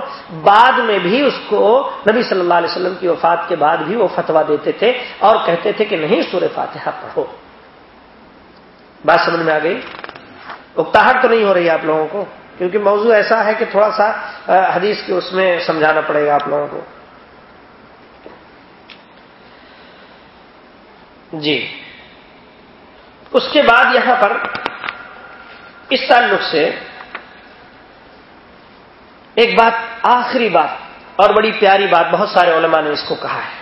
بعد میں بھی اس کو نبی صلی اللہ علیہ وسلم کی وفات کے بعد بھی وہ فتوا دیتے تھے اور کہتے تھے کہ نہیں سور فاتحہ پڑھو۔ بات سمجھ میں آ گئی؟ اکتاہٹ تو نہیں ہو رہی آپ لوگوں کو؟ کیونکہ موضوع ایسا ہے کہ تھوڑا سا حدیث کے اس میں سمجھانا پڑے گا آپ لوگوں کو۔ جی۔ اس کے بعد یہاں پر اس تعلق سے ایک بات، آخری بات اور بڑی پیاری بات، بہت سارے علماء نے اس کو کہا ہے۔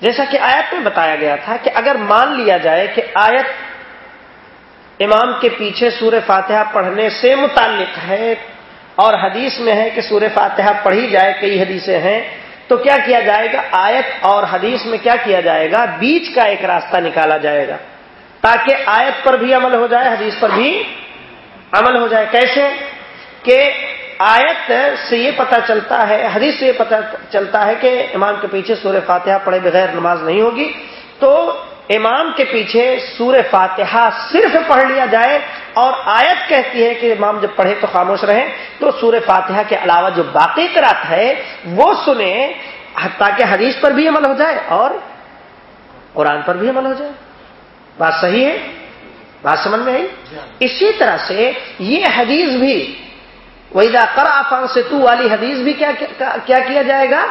جیسا کہ آیت میں بتایا گیا تھا کہ اگر مان لیا جائے کہ آیت امام کے پیچھے سور فاتحہ پڑھنے سے متعلق ہے اور حدیث میں ہے کہ سور فاتحہ پڑھی جائے، کئی حدیثیں ہیں، تو کیا کیا جائے گا؟ آیت اور حدیث میں کیا کیا جائے گا؟ بیچ کا ایک راستہ نکالا جائے گا تاکہ آیت پر بھی عمل ہو جائے، حدیث پر بھی عمل ہو جائے۔ کیسے؟ کہ آیت سے یہ پتا چلتا ہے حدیث سے یہ پتا چلتا ہے کہ امام کے پیچھے سورہ فاتحہ پڑھے بغیر نماز نہیں ہوگی۔ تو امام کے پیچھے سورہ فاتحہ صرف پڑھ لیا جائے اور آیت کہتی ہے کہ امام جب پڑھے تو خاموش رہیں۔ تو سورہ فاتحہ کے علاوہ جو باقی کرات ہے وہ سنیں تاکہ حدیث پر بھی عمل ہو جائے اور قرآن پر بھی عمل ہو جائے۔ بات صحیح ہے؟ بات سمجھ میں آئی؟ اسی طرح سے یہ حدیث بھی ویدا کر آفان سے تو والی حدیث بھی کیا کیا کیا جائے گا؟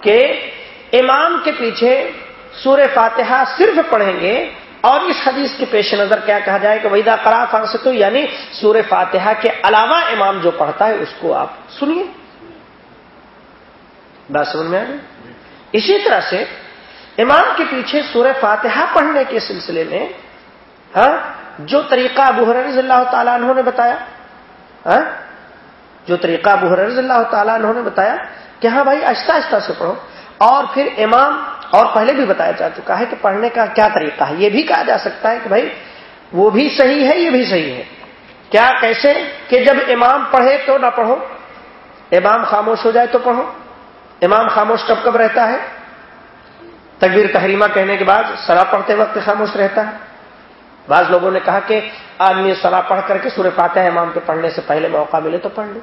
کہ امام کے پیچھے سور فاتحہ صرف پڑھیں گے اور اس حدیث کے پیش نظر کیا کہا جائے کہ ویدا کرا فان سے تو یعنی سور فاتحہ کے علاوہ امام جو پڑھتا ہے اس کو آپ سنیے۔ بات سمجھ میں اسی طرح سے امام کے پیچھے سور فاتحہ پڑھنے کے سلسلے میں ہاں جو طریقہ ابو رضی اللہ تعالیٰ انہوں نے بتایا ہاں جو طریقہ ابو رضی اللہ تعالیٰ انہوں نے بتایا کہ ہاں بھائی، آہستہ آہستہ سے پڑھو۔ اور پھر امام اور پہلے بھی بتایا جا چکا ہے کہ پڑھنے کا کیا طریقہ ہے۔ یہ بھی کہا جا سکتا ہے کہ بھائی، وہ بھی صحیح ہے، یہ بھی صحیح ہے۔ کیا کیسے؟ کہ جب امام پڑھے تو نہ پڑھو۔ امام خاموش ہو جائے تو پڑھو۔ امام خاموش کب کب رہتا ہے؟ تکبیر تحریمہ کہنے کے بعد سرا پڑھتے وقت خاموش رہتا ہے۔ بعض لوگوں نے کہا کہ آدمی سرا پڑھ کر کے سورہ فاتحہ امام کے پڑھنے سے پہلے موقع ملے تو پڑھ لو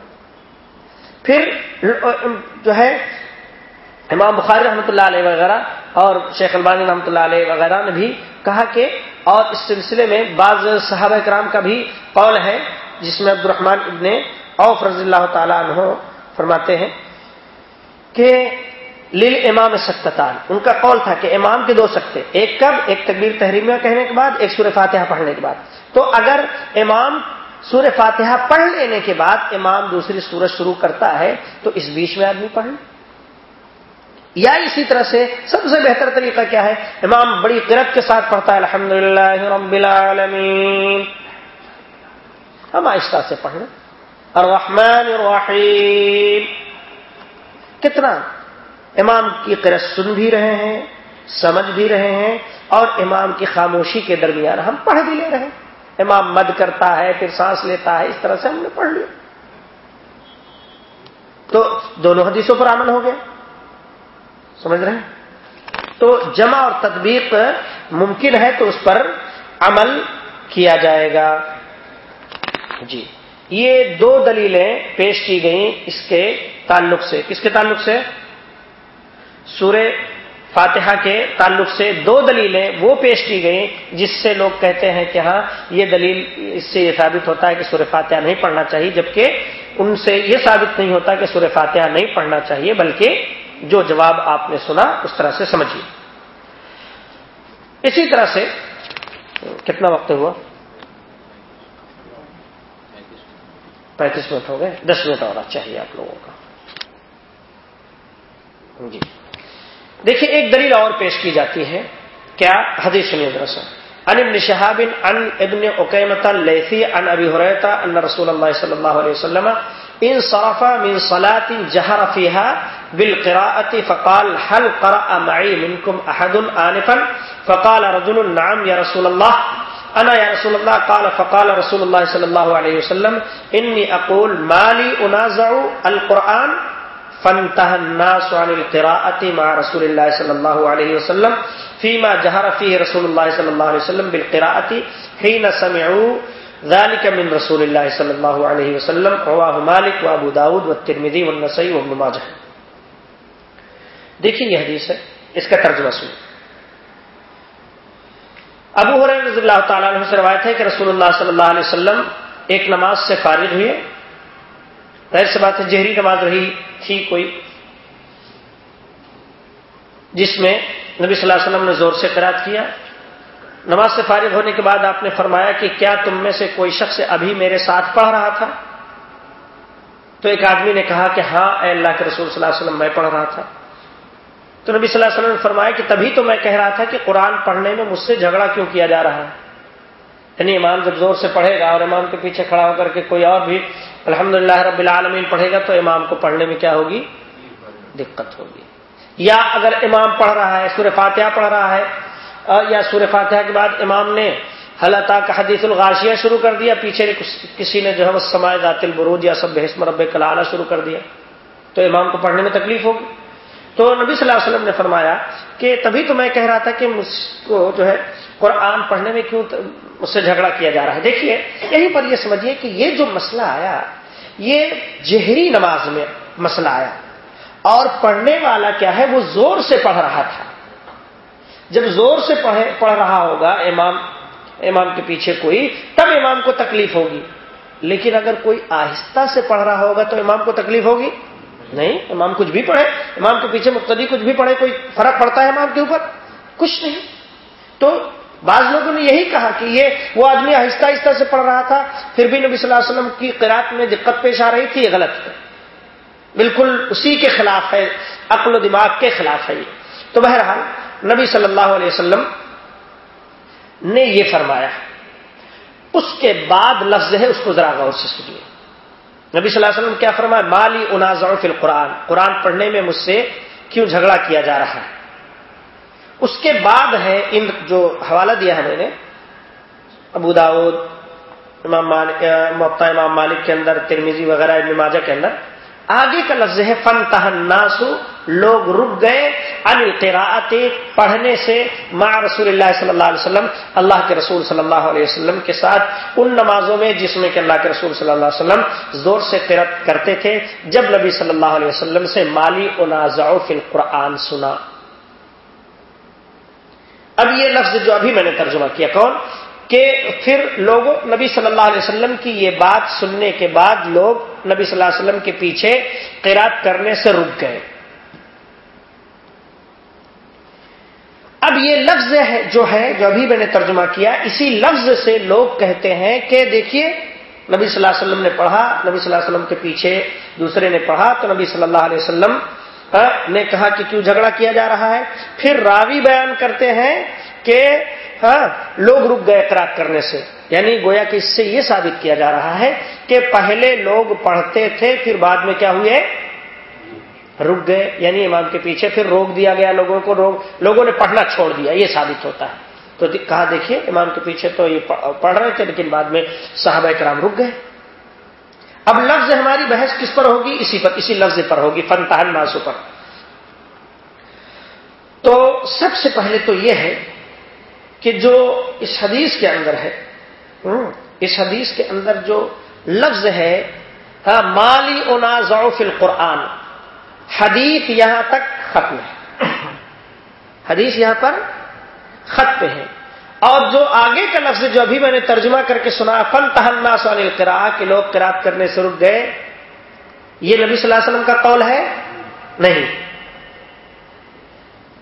پھر جو ہے، امام بخاری رحمۃ اللہ علیہ وغیرہ اور شیخ البانی رحمۃ اللہ علیہ وغیرہ نے بھی کہا کہ اور اس سلسلے میں بعض صحابہ کرام کا بھی قول ہے، جس میں عبد الرحمان ابن اوف رضی اللہ تعالیٰ عنہ فرماتے ہیں کہ لیل امام سختان ان کا قول تھا کہ امام کے دو سکتے، ایک کب، ایک تکبیر تحریمیہ کہنے کے بعد، ایک سورہ فاتحہ پڑھنے کے بعد۔ تو اگر امام سورہ فاتحہ پڑھ لینے کے بعد امام دوسری سورج شروع کرتا ہے، تو اس بیچ میں آدمی پڑھ یا اسی طرح سے سب سے بہتر طریقہ کیا ہے؟ امام بڑی قرت کے ساتھ پڑھتا ہے الحمد للہ ہم آہستہ سے پڑھنا الرحمن الرحیم۔ کتنا امام کی قرت سن بھی رہے ہیں، سمجھ بھی رہے ہیں، اور امام کی خاموشی کے درمیان ہم پڑھ بھی لے رہے ہیں۔ امام مد کرتا ہے، پھر سانس لیتا ہے، اس طرح سے ہم نے پڑھ لیا۔ تو دونوں حدیثوں پر عمل ہو گیا۔ سمجھ رہے ہیں؟ تو جمع اور تدبیق ممکن ہے تو اس پر عمل کیا جائے گا۔ جی۔ یہ دو دلیلیں پیش کی گئیں اس کے تعلق سے۔ کس کے تعلق سے؟ سورہ فاتحہ کے تعلق سے دو دلیلیں وہ پیش کی گئیں جس سے لوگ کہتے ہیں کہ ہاں یہ دلیل اس سے یہ ثابت ہوتا ہے کہ سورہ فاتحہ نہیں پڑھنا چاہیے، جبکہ ان سے یہ ثابت نہیں ہوتا کہ سورہ فاتحہ نہیں پڑھنا چاہیے، بلکہ جو جواب آپ نے سنا اس طرح سے سمجھیے۔ اسی طرح سے، کتنا وقت ہوا؟ پینتیس منٹ ہو گئے، دس منٹ اور چاہیے آپ لوگوں کا۔ جی۔ دیکھیے ایک دلیل اور پیش کی جاتی ہے کیا؟ حدیث سنیے درس ان ابن شہاب ان ابن اقیمت لیثی ان ابی حریتا ان رسول اللہ صلی اللہ علیہ وسلم ان صرفا من صلاة جہر فیها بالقراءة فقال هل قرأ معي منكم احد آنفا؟ فقال رجل نعم یا رسول اللہ۔ انا یا رسول اللہ؟ قال، فقال رسول اللہ صلی اللہ علیہ وسلم انی اقول مالی انازع القرآن فنتہ الناس عن القراءة مع رسول اللہ صلی اللہ علیہ وسلم فيما جهر فيه رسول الله صلى الله عليه وسلم بالقراءة حين سمعوا ذلك من رسول الله صلى الله عليه وسلم رواه مالك وابو داود والترمذي والنسائي وابن ماجه۔ دیکھیں یہ حدیث ہے، اس کا ترجمہ سنیں۔ ابو حریر رضی اللہ تعالیٰ عنہ سے روایت ہے کہ رسول اللہ صلی اللہ علیہ وسلم ایک نماز سے فارغ ہوئے۔ ظاہر سے بات ہے جہری نماز رہی تھی کوئی، جس میں نبی صلی اللہ علیہ وسلم نے زور سے قرات کیا۔ نماز سے فارغ ہونے کے بعد آپ نے فرمایا کہ کیا تم میں سے کوئی شخص ابھی میرے ساتھ پڑھ رہا تھا؟ تو ایک آدمی نے کہا کہ ہاں اے اللہ کے رسول صلی اللہ علیہ وسلم، میں پڑھ رہا تھا۔ تو نبی صلی اللہ علیہ وسلم نے فرمایا کہ تبھی تو میں کہہ رہا تھا کہ قرآن پڑھنے میں مجھ سے جھگڑا کیوں کیا جا رہا ہے؟ یعنی امام جب زور سے پڑھے گا اور امام کے پیچھے کھڑا ہو کر کے کوئی اور بھی الحمد رب العالمین پڑھے گا تو امام کو پڑھنے میں کیا ہوگی؟ دقت ہوگی۔ یا اگر امام پڑھ رہا ہے، سورہ فاتحہ پڑھ رہا ہے یا سورہ فاتحہ کے بعد امام نے حلتا کا حدیث الغاشیہ شروع کر دیا، پیچھے کسی نے جو ہے وہ سماج ذات البرود یا سب بحث مرب کلانا شروع کر دیا، تو امام کو پڑھنے میں تکلیف ہوگی۔ تو نبی صلی اللہ علیہ وسلم نے فرمایا کہ تبھی تو میں کہہ رہا تھا کہ مجھ کو جو ہے قرآن پڑھنے میں کیوں اس سے جھگڑا کیا جا رہا ہے۔ دیکھیے، یہیں پر یہ سمجھیے کہ یہ جو مسئلہ آیا، یہ جہری نماز میں مسئلہ آیا۔ اور پڑھنے والا کیا ہے؟ وہ زور سے پڑھ رہا تھا۔ جب زور سے پڑھ رہا ہوگا امام امام کے پیچھے کوئی، تب امام کو تکلیف ہوگی۔ لیکن اگر کوئی آہستہ سے پڑھ رہا ہوگا تو امام کو تکلیف ہوگی۔ نہیں، امام کچھ بھی پڑھے، امام کے پیچھے مقتدی کچھ بھی پڑھے، کوئی فرق پڑتا ہے امام کے اوپر؟ کچھ نہیں۔ تو بعض لوگوں نے یہی کہا کہ یہ وہ آدمی آہستہ آہستہ سے پڑھ رہا تھا، پھر بھی نبی صلی اللہ علیہ وسلم کی قرآت میں دقت پیش آ رہی تھی، یہ غلط ہے۔ بالکل اسی کے خلاف ہے، عقل و دماغ کے خلاف ہے یہ۔ تو بہرحال نبی صلی اللہ علیہ وسلم نے یہ فرمایا۔ اس کے بعد لفظ ہے، اس کو ذرا غور سے سنیے۔ نبی صلی اللہ علیہ وسلم کیا فرمایا؟ مالی انازع فی القرآن۔ قرآن پڑھنے میں مجھ سے کیوں جھگڑا کیا جا رہا ہے؟ اس کے بعد ہے ان جو حوالہ دیا ہے میں نے، ابو داود امام مالک امام مالک کے اندر ترمیزی وغیرہ، ابن ماجہ کے اندر آگے کا لفظ ہے فن تہناسو لوگ رک گئے ان پڑھنے سے مع رسول اللہ صلی اللہ علیہ وسلم، اللہ کے رسول صلی اللہ علیہ وسلم کے ساتھ، ان نمازوں میں جس میں کہ اللہ کے رسول صلی اللہ علیہ وسلم زور سے قرت کرتے تھے، جب نبی صلی اللہ علیہ وسلم سے مالی فی القرآن سنا۔ اب یہ لفظ جو ابھی میں نے ترجمہ کیا، کون؟ کہ پھر لوگوں نبی صلی اللہ علیہ وسلم کی یہ بات سننے کے بعد لوگ نبی صلی اللہ علیہ وسلم کے پیچھے قیرات کرنے سے رک گئے۔ اب یہ لفظ ہے جو ہے، جو ابھی میں نے ترجمہ کیا، اسی لفظ سے لوگ کہتے ہیں کہ دیکھیے، نبی صلی اللہ علیہ وسلم نے پڑھا، نبی صلی اللہ علیہ وسلم کے پیچھے دوسرے نے پڑھا، تو نبی صلی اللہ علیہ وسلم نے کہا کہ کیوں جھگڑا کیا جا رہا ہے؟ پھر راوی بیان کرتے ہیں کہ ہاں لوگ رک گئے اقرار کرنے سے۔ یعنی گویا کہ اس سے یہ ثابت کیا جا رہا ہے کہ پہلے لوگ پڑھتے تھے، پھر بعد میں کیا ہوئے؟ رک گئے۔ یعنی امام کے پیچھے پھر روک دیا گیا لوگوں کو، روک لوگوں نے پڑھنا چھوڑ دیا، یہ ثابت ہوتا ہے۔ تو کہا دیکھیے، امام کے پیچھے تو یہ پڑھ رہے تھے، لیکن بعد میں صحابہ کرام رک گئے۔ اب لفظ ہماری بحث کس پر ہوگی؟ اسی پر اسی لفظ پر ہوگی فن تہن ماسو پر۔ تو سب سے پہلے تو یہ ہے کہ جو اس حدیث کے اندر ہے اس حدیث کے اندر جو لفظ ہے ہاں، مالی اونا ضعف القرآن، حدیث یہاں تک ختم ہے۔ حدیث یہاں پر ختم ہے۔ اور جو آگے کا لفظ جو ابھی میں نے ترجمہ کر کے سنا فن تہنا سوال القرا کہ لوگ کراط کرنے سے رک گئے۔ یہ نبی صلی اللہ علیہ وسلم کا قول ہے؟ نہیں۔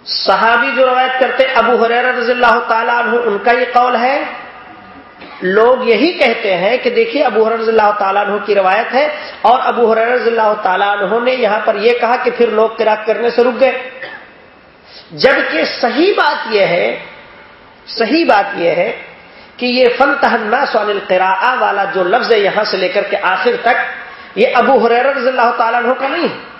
صحابی جو روایت کرتے ابو حریر رضی اللہ تعالیٰ عنہ، ان کا یہ قول ہے۔ لوگ یہی کہتے ہیں کہ دیکھیے، ابو حریر رضی اللہ تعالیٰ عنہ کی روایت ہے اور ابو حریر رضی اللہ تعالیٰ عنہ نے یہاں پر یہ کہا کہ پھر لوگ کراط کرنے سے رک گئے۔ جبکہ صحیح بات یہ ہے، صحیح بات یہ ہے کہ یہ فن تہنا سوال القراء والا جو لفظ ہے یہاں سے لے کر کے آخر تک، یہ ابو حریر رضی اللہ تعالیٰ عنہ کا نہیں ہے۔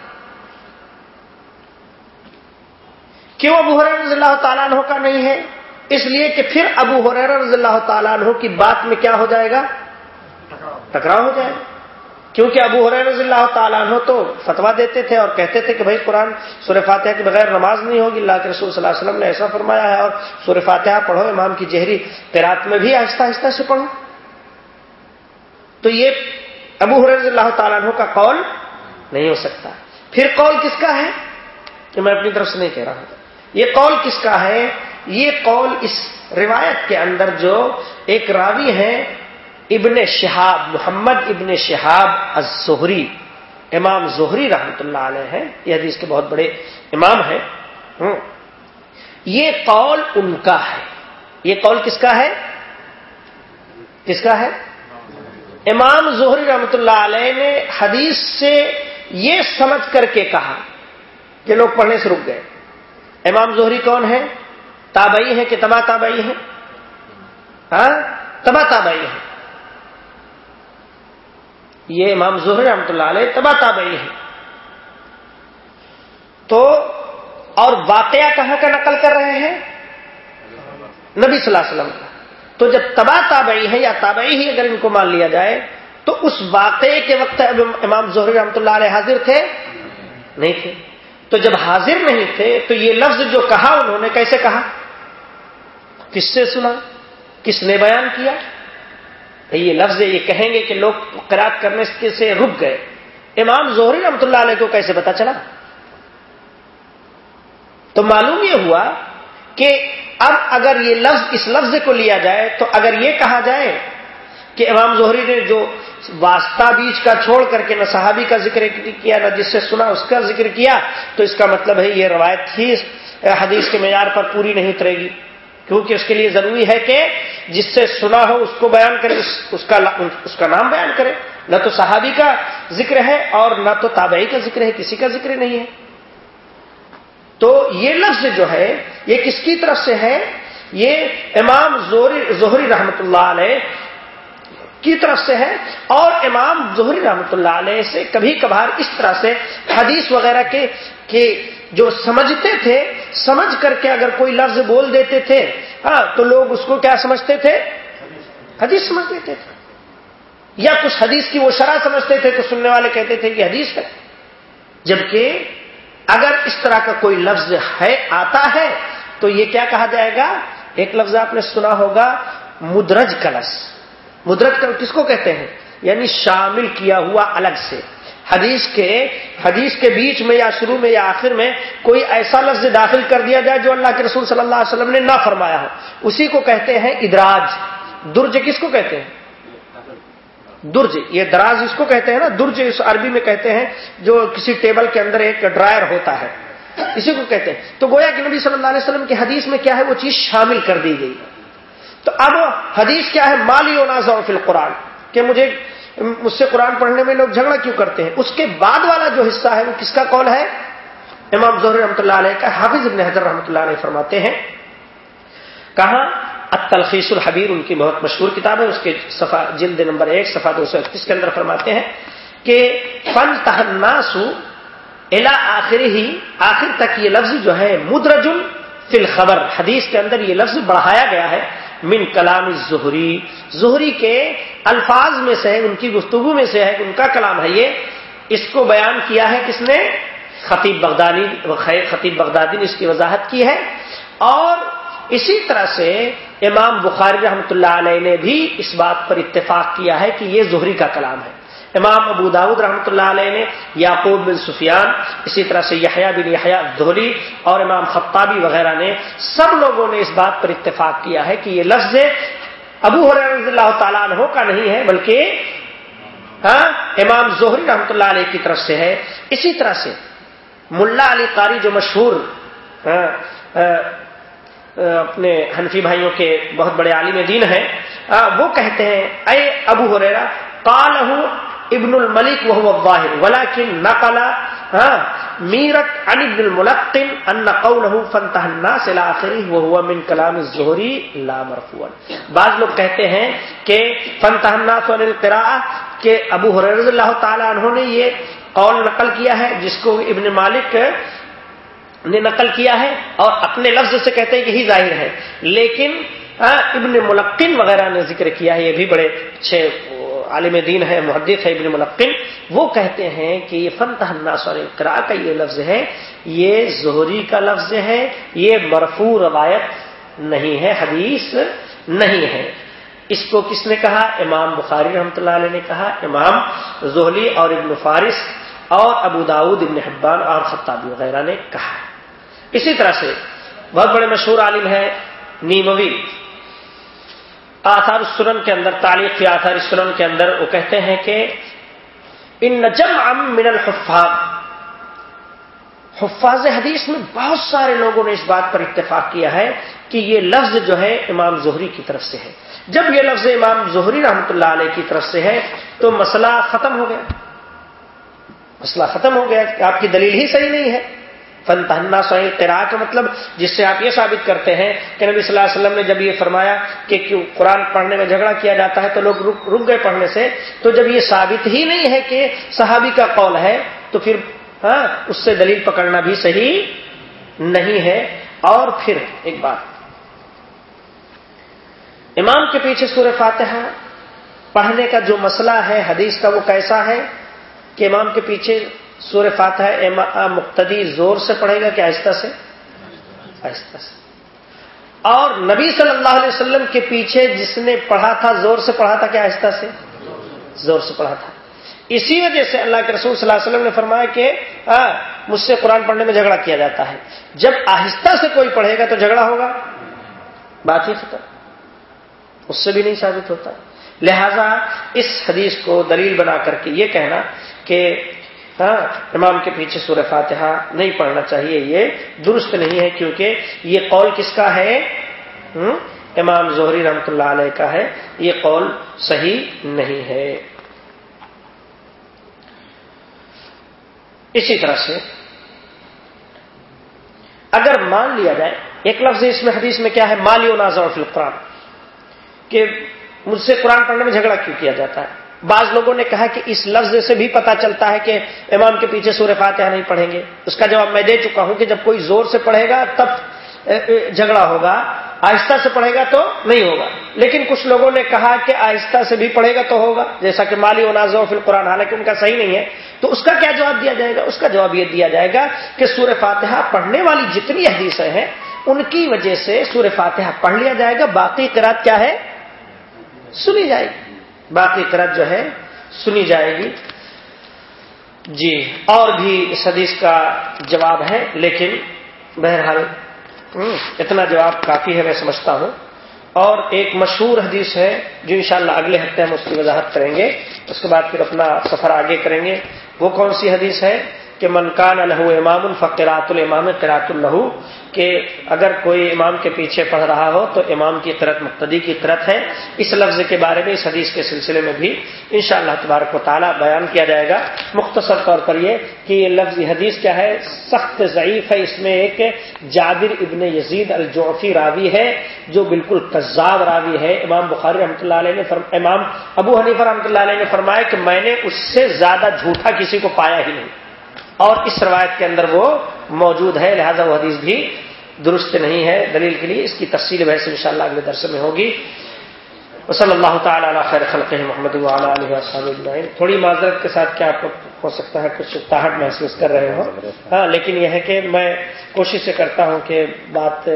کیوں ابو حریر رضی اللہ تعالیٰ عنہ کا نہیں ہے؟ اس لیے کہ پھر ابو حریر رضی اللہ تعالیٰ عنہ کی بات میں کیا ہو جائے گا؟ ٹکراؤ ہو جائے۔ گا کیونکہ ابو حریر رضی اللہ تعالیٰ عنہ تو فتوا دیتے تھے اور کہتے تھے کہ بھائی قرآن سور فاتحہ کے بغیر نماز نہیں ہوگی۔ اللہ کے رسول صلی اللہ علیہ وسلم نے ایسا فرمایا ہے اور سور فاتحہ پڑھو، امام کی جہری قرات میں بھی آہستہ آہستہ سے پڑھو۔ تو یہ ابو حریر رضی اللہ تعالیٰ عنہ کا قول نہیں ہو سکتا۔ پھر قول کس کا ہے؟ کہ میں اپنی طرف سے نہیں کہہ رہا ہوں۔ یہ قول کس کا ہے؟ یہ قول اس روایت کے اندر جو ایک راوی ہے، ابن شہاب، محمد ابن شہاب الزہری، امام زہری رحمت اللہ علیہ ہے یہ حدیث کے بہت بڑے امام ہیں۔ یہ قول ان کا ہے۔ یہ قول کس کا ہے؟ کس کا ہے؟ امام زہری رحمت اللہ علیہ نے حدیث سے یہ سمجھ کر کے کہا کہ لوگ پڑھنے سے رک گئے۔ امام زہری کون ہے تابعی ہے کہ تبا تابعی ہے ہاں؟ تبا تابعی ہے یہ امام زہری رحمۃ اللہ علیہ تبا تابعی ہے تو اور واقعہ کہاں کا نقل کر رہے ہیں؟ نبی صلی اللہ علیہ وسلم کا۔ تو جب تبا تابعی ہے یا تابعی ہی اگر ان کو مان لیا جائے، تو اس واقعے کے وقت امام زہری رحمۃ اللہ علیہ حاضر تھے؟ نہیں تھے۔ تو جب حاضر نہیں تھے تو یہ لفظ جو کہا انہوں نے، کیسے کہا؟ کس سے سنا؟ کس نے بیان کیا؟ یہ لفظ یہ کہیں گے کہ لوگ قرات کرنے سے رک گئے۔ امام زہری رحمت اللہ علیہ کو کیسے پتا چلا؟ تو معلوم یہ ہوا کہ اب اگر یہ لفظ اس لفظ کو لیا جائے تو اگر یہ کہا جائے کہ امام زہری نے جو واسطہ بیچ کا چھوڑ کر کے نہ صحابی کا ذکر کیا نہ جس سے سنا اس کا ذکر کیا، تو اس کا مطلب ہے یہ روایت ہی حدیث کے معیار پر پوری نہیں اترے گی۔ کیونکہ اس کے لیے ضروری ہے کہ جس سے سنا ہو اس کو بیان کرے، اس کا اس کا نام بیان کرے۔ نہ تو صحابی کا ذکر ہے اور نہ تو تابعی کا ذکر ہے، کسی کا ذکر نہیں ہے۔ تو یہ لفظ جو ہے، یہ کس کی طرف سے ہے؟ یہ امام زہری رحمت اللہ علیہ کی طرف سے ہے اور امام ظہری رحمۃ اللہ علیہ سے کبھی کبھار اس طرح سے حدیث وغیرہ کے کہ جو سمجھتے تھے، سمجھ کر کے اگر کوئی لفظ بول دیتے تھے ہاں تو لوگ اس کو کیا سمجھتے تھے؟ حدیث سمجھ لیتے تھے۔ یا کچھ حدیث کی وہ شرح سمجھتے تھے تو سننے والے کہتے تھے کہ حدیث ہے۔ جبکہ اگر اس طرح کا کوئی لفظ ہے، آتا ہے، تو یہ کیا کہا جائے گا؟ ایک لفظ آپ نے سنا ہوگا، مدرج کلس۔ مدرج کلس کس کو کہتے ہیں؟ یعنی شامل کیا ہوا الگ سے۔ حدیث کے حدیث کے بیچ میں یا شروع میں یا آخر میں کوئی ایسا لفظ داخل کر دیا جائے جو اللہ کے رسول صلی اللہ علیہ وسلم نے نہ فرمایا ہو۔ اسی کو کہتے ہیں ادراج۔ درج کس کو کہتے ہیں؟ درج۔ یہ دراز اس کو کہتے ہیں نا؟ درج اس عربی میں کہتے ہیں جو کسی ٹیبل کے اندر ایک ڈرائر ہوتا ہے۔ اسی کو کہتے ہیں۔ تو گویا کہ نبی صلی اللہ علیہ وسلم کی حدیث میں کیا ہے؟ وہ چیز شامل کر دی گئی۔ تو اب حدیث کیا ہے؟ مالی و نازا فی القرآن، کہ مجھے مجھ سے قرآن پڑھنے میں لوگ جھگڑا کیوں کرتے ہیں؟ اس کے بعد والا جو حصہ ہے، وہ کس کا کال ہے؟ امام ظہر رحمۃ اللہ علیہ کا، حافظ ابن حضر رحمۃ اللہ علیہ فرماتے ہیں۔ کہاں التلخیص الحبیر، ان کی بہت مشہور کتاب ہے، اس کے صفحہ، جلد نمبر ایک، صفحہ دو سو اکتیس کے اندر فرماتے ہیں کہ فن تہناسو الا آخر ہی آخر تک یہ لفظ جو ہے مدرجن فی الخبر۔ حدیث کے اندر یہ لفظ بڑھایا گیا ہے۔ من کلام ظہری ظہری کے الفاظ میں سے ہے، ان کی گفتگو میں سے ہے، ان کا کلام ہے یہ۔ اس کو بیان کیا ہے کس نے؟ خطیب بغدادی خطیب بغدادی نے اس کی وضاحت کی ہے۔ اور اسی طرح سے امام بخاری رحمۃ اللہ علیہ نے بھی اس بات پر اتفاق کیا ہے کہ یہ زہری کا کلام ہے۔ امام ابو داود رحمۃ اللہ علیہ نے یعقوب بن سفیان اسی طرح سے یحییٰ بن یحییٰ دہلی اور امام خطابی وغیرہ نے سب لوگوں نے اس بات پر اتفاق کیا ہے کہ یہ لفظ ابو رضی اللہ تعالیٰ عنہ کا نہیں ہے بلکہ ہاں امام زہری رحمۃ اللہ علیہ کی طرف سے ہے۔ اسی طرح سے ملا علی قاری جو مشہور ہاں، اپنے حنفی بھائیوں کے بہت بڑے عالم دین ہیں وہ کہتے ہیں اے ابو ہریرا کال ابن الملک وہ واحد ولا کن نقل میرت ان ابن الملقن ان قوله فانتهى الناس الى اخره وهو من كلام الزهري لا مرفوعا. بعض لوگ کہتے ہیں کہ فانتهى الناس عن القراءه کہ ابو ہریرہ رضی اللہ تعالی عنہ نے یہ قول نقل کیا ہے، جس کو ابن مالک نے نقل کیا ہے اور اپنے لفظ سے کہتے ہیں کہ ہی ظاہر ہے۔ لیکن ابن ملقن وغیرہ نے ذکر کیا ہے، یہ بھی بڑے اچھے عالم دین ہے، محدث ہے، ابن ملقن، وہ کہتے ہیں کہ یہ فن تہنا کرا کا یہ لفظ ہے، یہ زہری کا لفظ ہے، یہ مرفوع روایت نہیں ہے، حدیث نہیں ہے۔ اس کو کس نے کہا؟ امام بخاری رحمۃ اللہ علیہ نے کہا، امام زہلی اور ابن فارس اور ابو داود ابن حبان اور خطابی وغیرہ نے کہا۔ اسی طرح سے بہت بڑے مشہور عالم ہیں، نیموی۔ آثار السنن کے اندر تعلیق فی آثار السنن کے اندر وہ کہتے ہیں کہ ان نجم ام من الحفاظ، حفاظ حدیث میں بہت سارے لوگوں نے اس بات پر اتفاق کیا ہے کہ یہ لفظ جو ہے امام زہری کی طرف سے ہے۔ جب یہ لفظ امام زہری رحمت اللہ علیہ کی طرف سے ہے تو مسئلہ ختم ہو گیا۔ مسئلہ ختم ہو گیا کہ آپ کی دلیل ہی صحیح نہیں ہے۔ فن تہنا سوئی قرا کا مطلب جس سے آپ یہ ثابت کرتے ہیں کہ نبی صلی اللہ علیہ وسلم نے جب یہ فرمایا کہ کیوں قرآن پڑھنے میں جھگڑا کیا جاتا ہے تو لوگ رک گئے پڑھنے سے، تو جب یہ ثابت ہی نہیں ہے کہ صحابی کا قول ہے تو پھر ہاں اس سے دلیل پکڑنا بھی صحیح نہیں ہے۔ اور پھر ایک بات۔ امام کے پیچھے سورہ فاتحہ، پڑھنے کا جو مسئلہ ہے، حدیث کا وہ کیسا ہے کہ امام کے پیچھے سور فاتح مقتدی زور سے پڑھے گا کہ آہستہ سے؟ آہستہ سے۔ اور نبی صلی اللہ علیہ وسلم کے پیچھے جس نے پڑھا تھا، زور سے پڑھا تھا کہ آہستہ سے؟ زور سے پڑھا تھا۔ اسی وجہ سے اللہ کے رسول صلی اللہ علیہ وسلم نے فرمایا کہ مجھ سے قرآن پڑھنے میں جھگڑا کیا جاتا ہے۔ جب آہستہ سے کوئی پڑھے گا تو جھگڑا ہوگا؟ بات ہی ختم۔ اس سے بھی نہیں ثابت ہوتا۔ لہذا اس حدیث کو دلیل بنا کر کے یہ کہنا کہ ہاں امام کے پیچھے سورہ فاتحہ نہیں پڑھنا چاہیے، یہ درست نہیں ہے، کیونکہ یہ قول کس کا ہے؟ امام زہری رحمت اللہ علیہ کا ہے، یہ قول صحیح نہیں ہے۔ اسی طرح سے اگر مان لیا جائے، ایک لفظ اس میں، حدیث میں کیا ہے؟ مالی و نازر فی القرآن، کہ مجھ سے قرآن پڑھنے میں جھگڑا کیوں کیا جاتا ہے؟ بعض لوگوں نے کہا کہ اس لفظ سے بھی پتا چلتا ہے کہ امام کے پیچھے سورہ فاتحہ نہیں پڑھیں گے۔ اس کا جواب میں دے چکا ہوں کہ جب کوئی زور سے پڑھے گا تب جھگڑا ہوگا۔ آہستہ سے پڑھے گا تو نہیں ہوگا۔ لیکن کچھ لوگوں نے کہا کہ آہستہ سے بھی پڑھے گا تو ہوگا۔ جیسا کہ مالی و فی القرآن، حالانکہ ان کا صحیح نہیں ہے۔ تو اس کا کیا جواب دیا جائے گا؟ اس کا جواب یہ دیا جائے گا کہ سور فاتحہ پڑھنے والی جتنی حدیثیں ہیں، ان کی وجہ سے سور فاتحہ پڑھ لیا جائے گا۔ باقی قرات کیا ہے؟ سنی جائے گی۔ باقی قرات جو ہے سنی جائے گی۔ جی اور بھی اس حدیث کا جواب ہے، لیکن بہرحال اتنا جواب کافی ہے میں سمجھتا ہوں۔ اور ایک مشہور حدیث ہے جو انشاءاللہ اگلے ہفتے ہم اس کی وضاحت کریں گے۔ اس کے بعد پھر اپنا سفر آگے کریں گے۔ وہ کون سی حدیث ہے؟ کہ منکان الہو امام الفقرات الامام قرات الہو کہ اگر کوئی امام کے پیچھے پڑھ رہا ہو تو امام کی قرت مقتدی کی قرت ہے۔ اس لفظ کے بارے میں، اس حدیث کے سلسلے میں بھی انشاءاللہ تبارک و تعالیٰ بیان کیا جائے گا۔ مختصر طور پر یہ کہ یہ لفظ حدیث کیا ہے؟ سخت ضعیف ہے۔ اس میں ایک جابر ابن یزید الجوفی راوی ہے، جو بالکل قذاب راوی ہے۔ امام بخاری رحمۃ اللہ علیہ نے فرم... امام ابو حنیف رحمۃ اللہ علیہ نے فرمایا کہ میں نے اس سے زیادہ جھوٹا کسی کو پایا ہی نہیں۔ اور اس روایت کے اندر وہ موجود ہے، لہذا وہ حدیث بھی درست نہیں ہے دلیل کے لیے۔ اس کی تفصیل ویسے ان شاء اللہ اگلے درس میں ہوگی۔ وصلی اللہ تعالیٰ علیہ خیر خلق محمد علیہ تھوڑی معذرت کے ساتھ کیا آپ کو ہو سکتا ہے، کچھ تاہٹ محسوس کر رہے ہو ہاں لیکن یہ ہے کہ میں کوشش کرتا ہوں کہ بات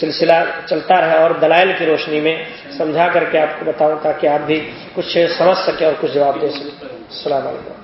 سلسلہ چلتا رہے اور دلائل کی روشنی میں سمجھا کر کے آپ کو بتاؤں تاکہ آپ بھی کچھ سمجھ سکے اور کچھ جواب دے سکیں۔ السلام علیکم۔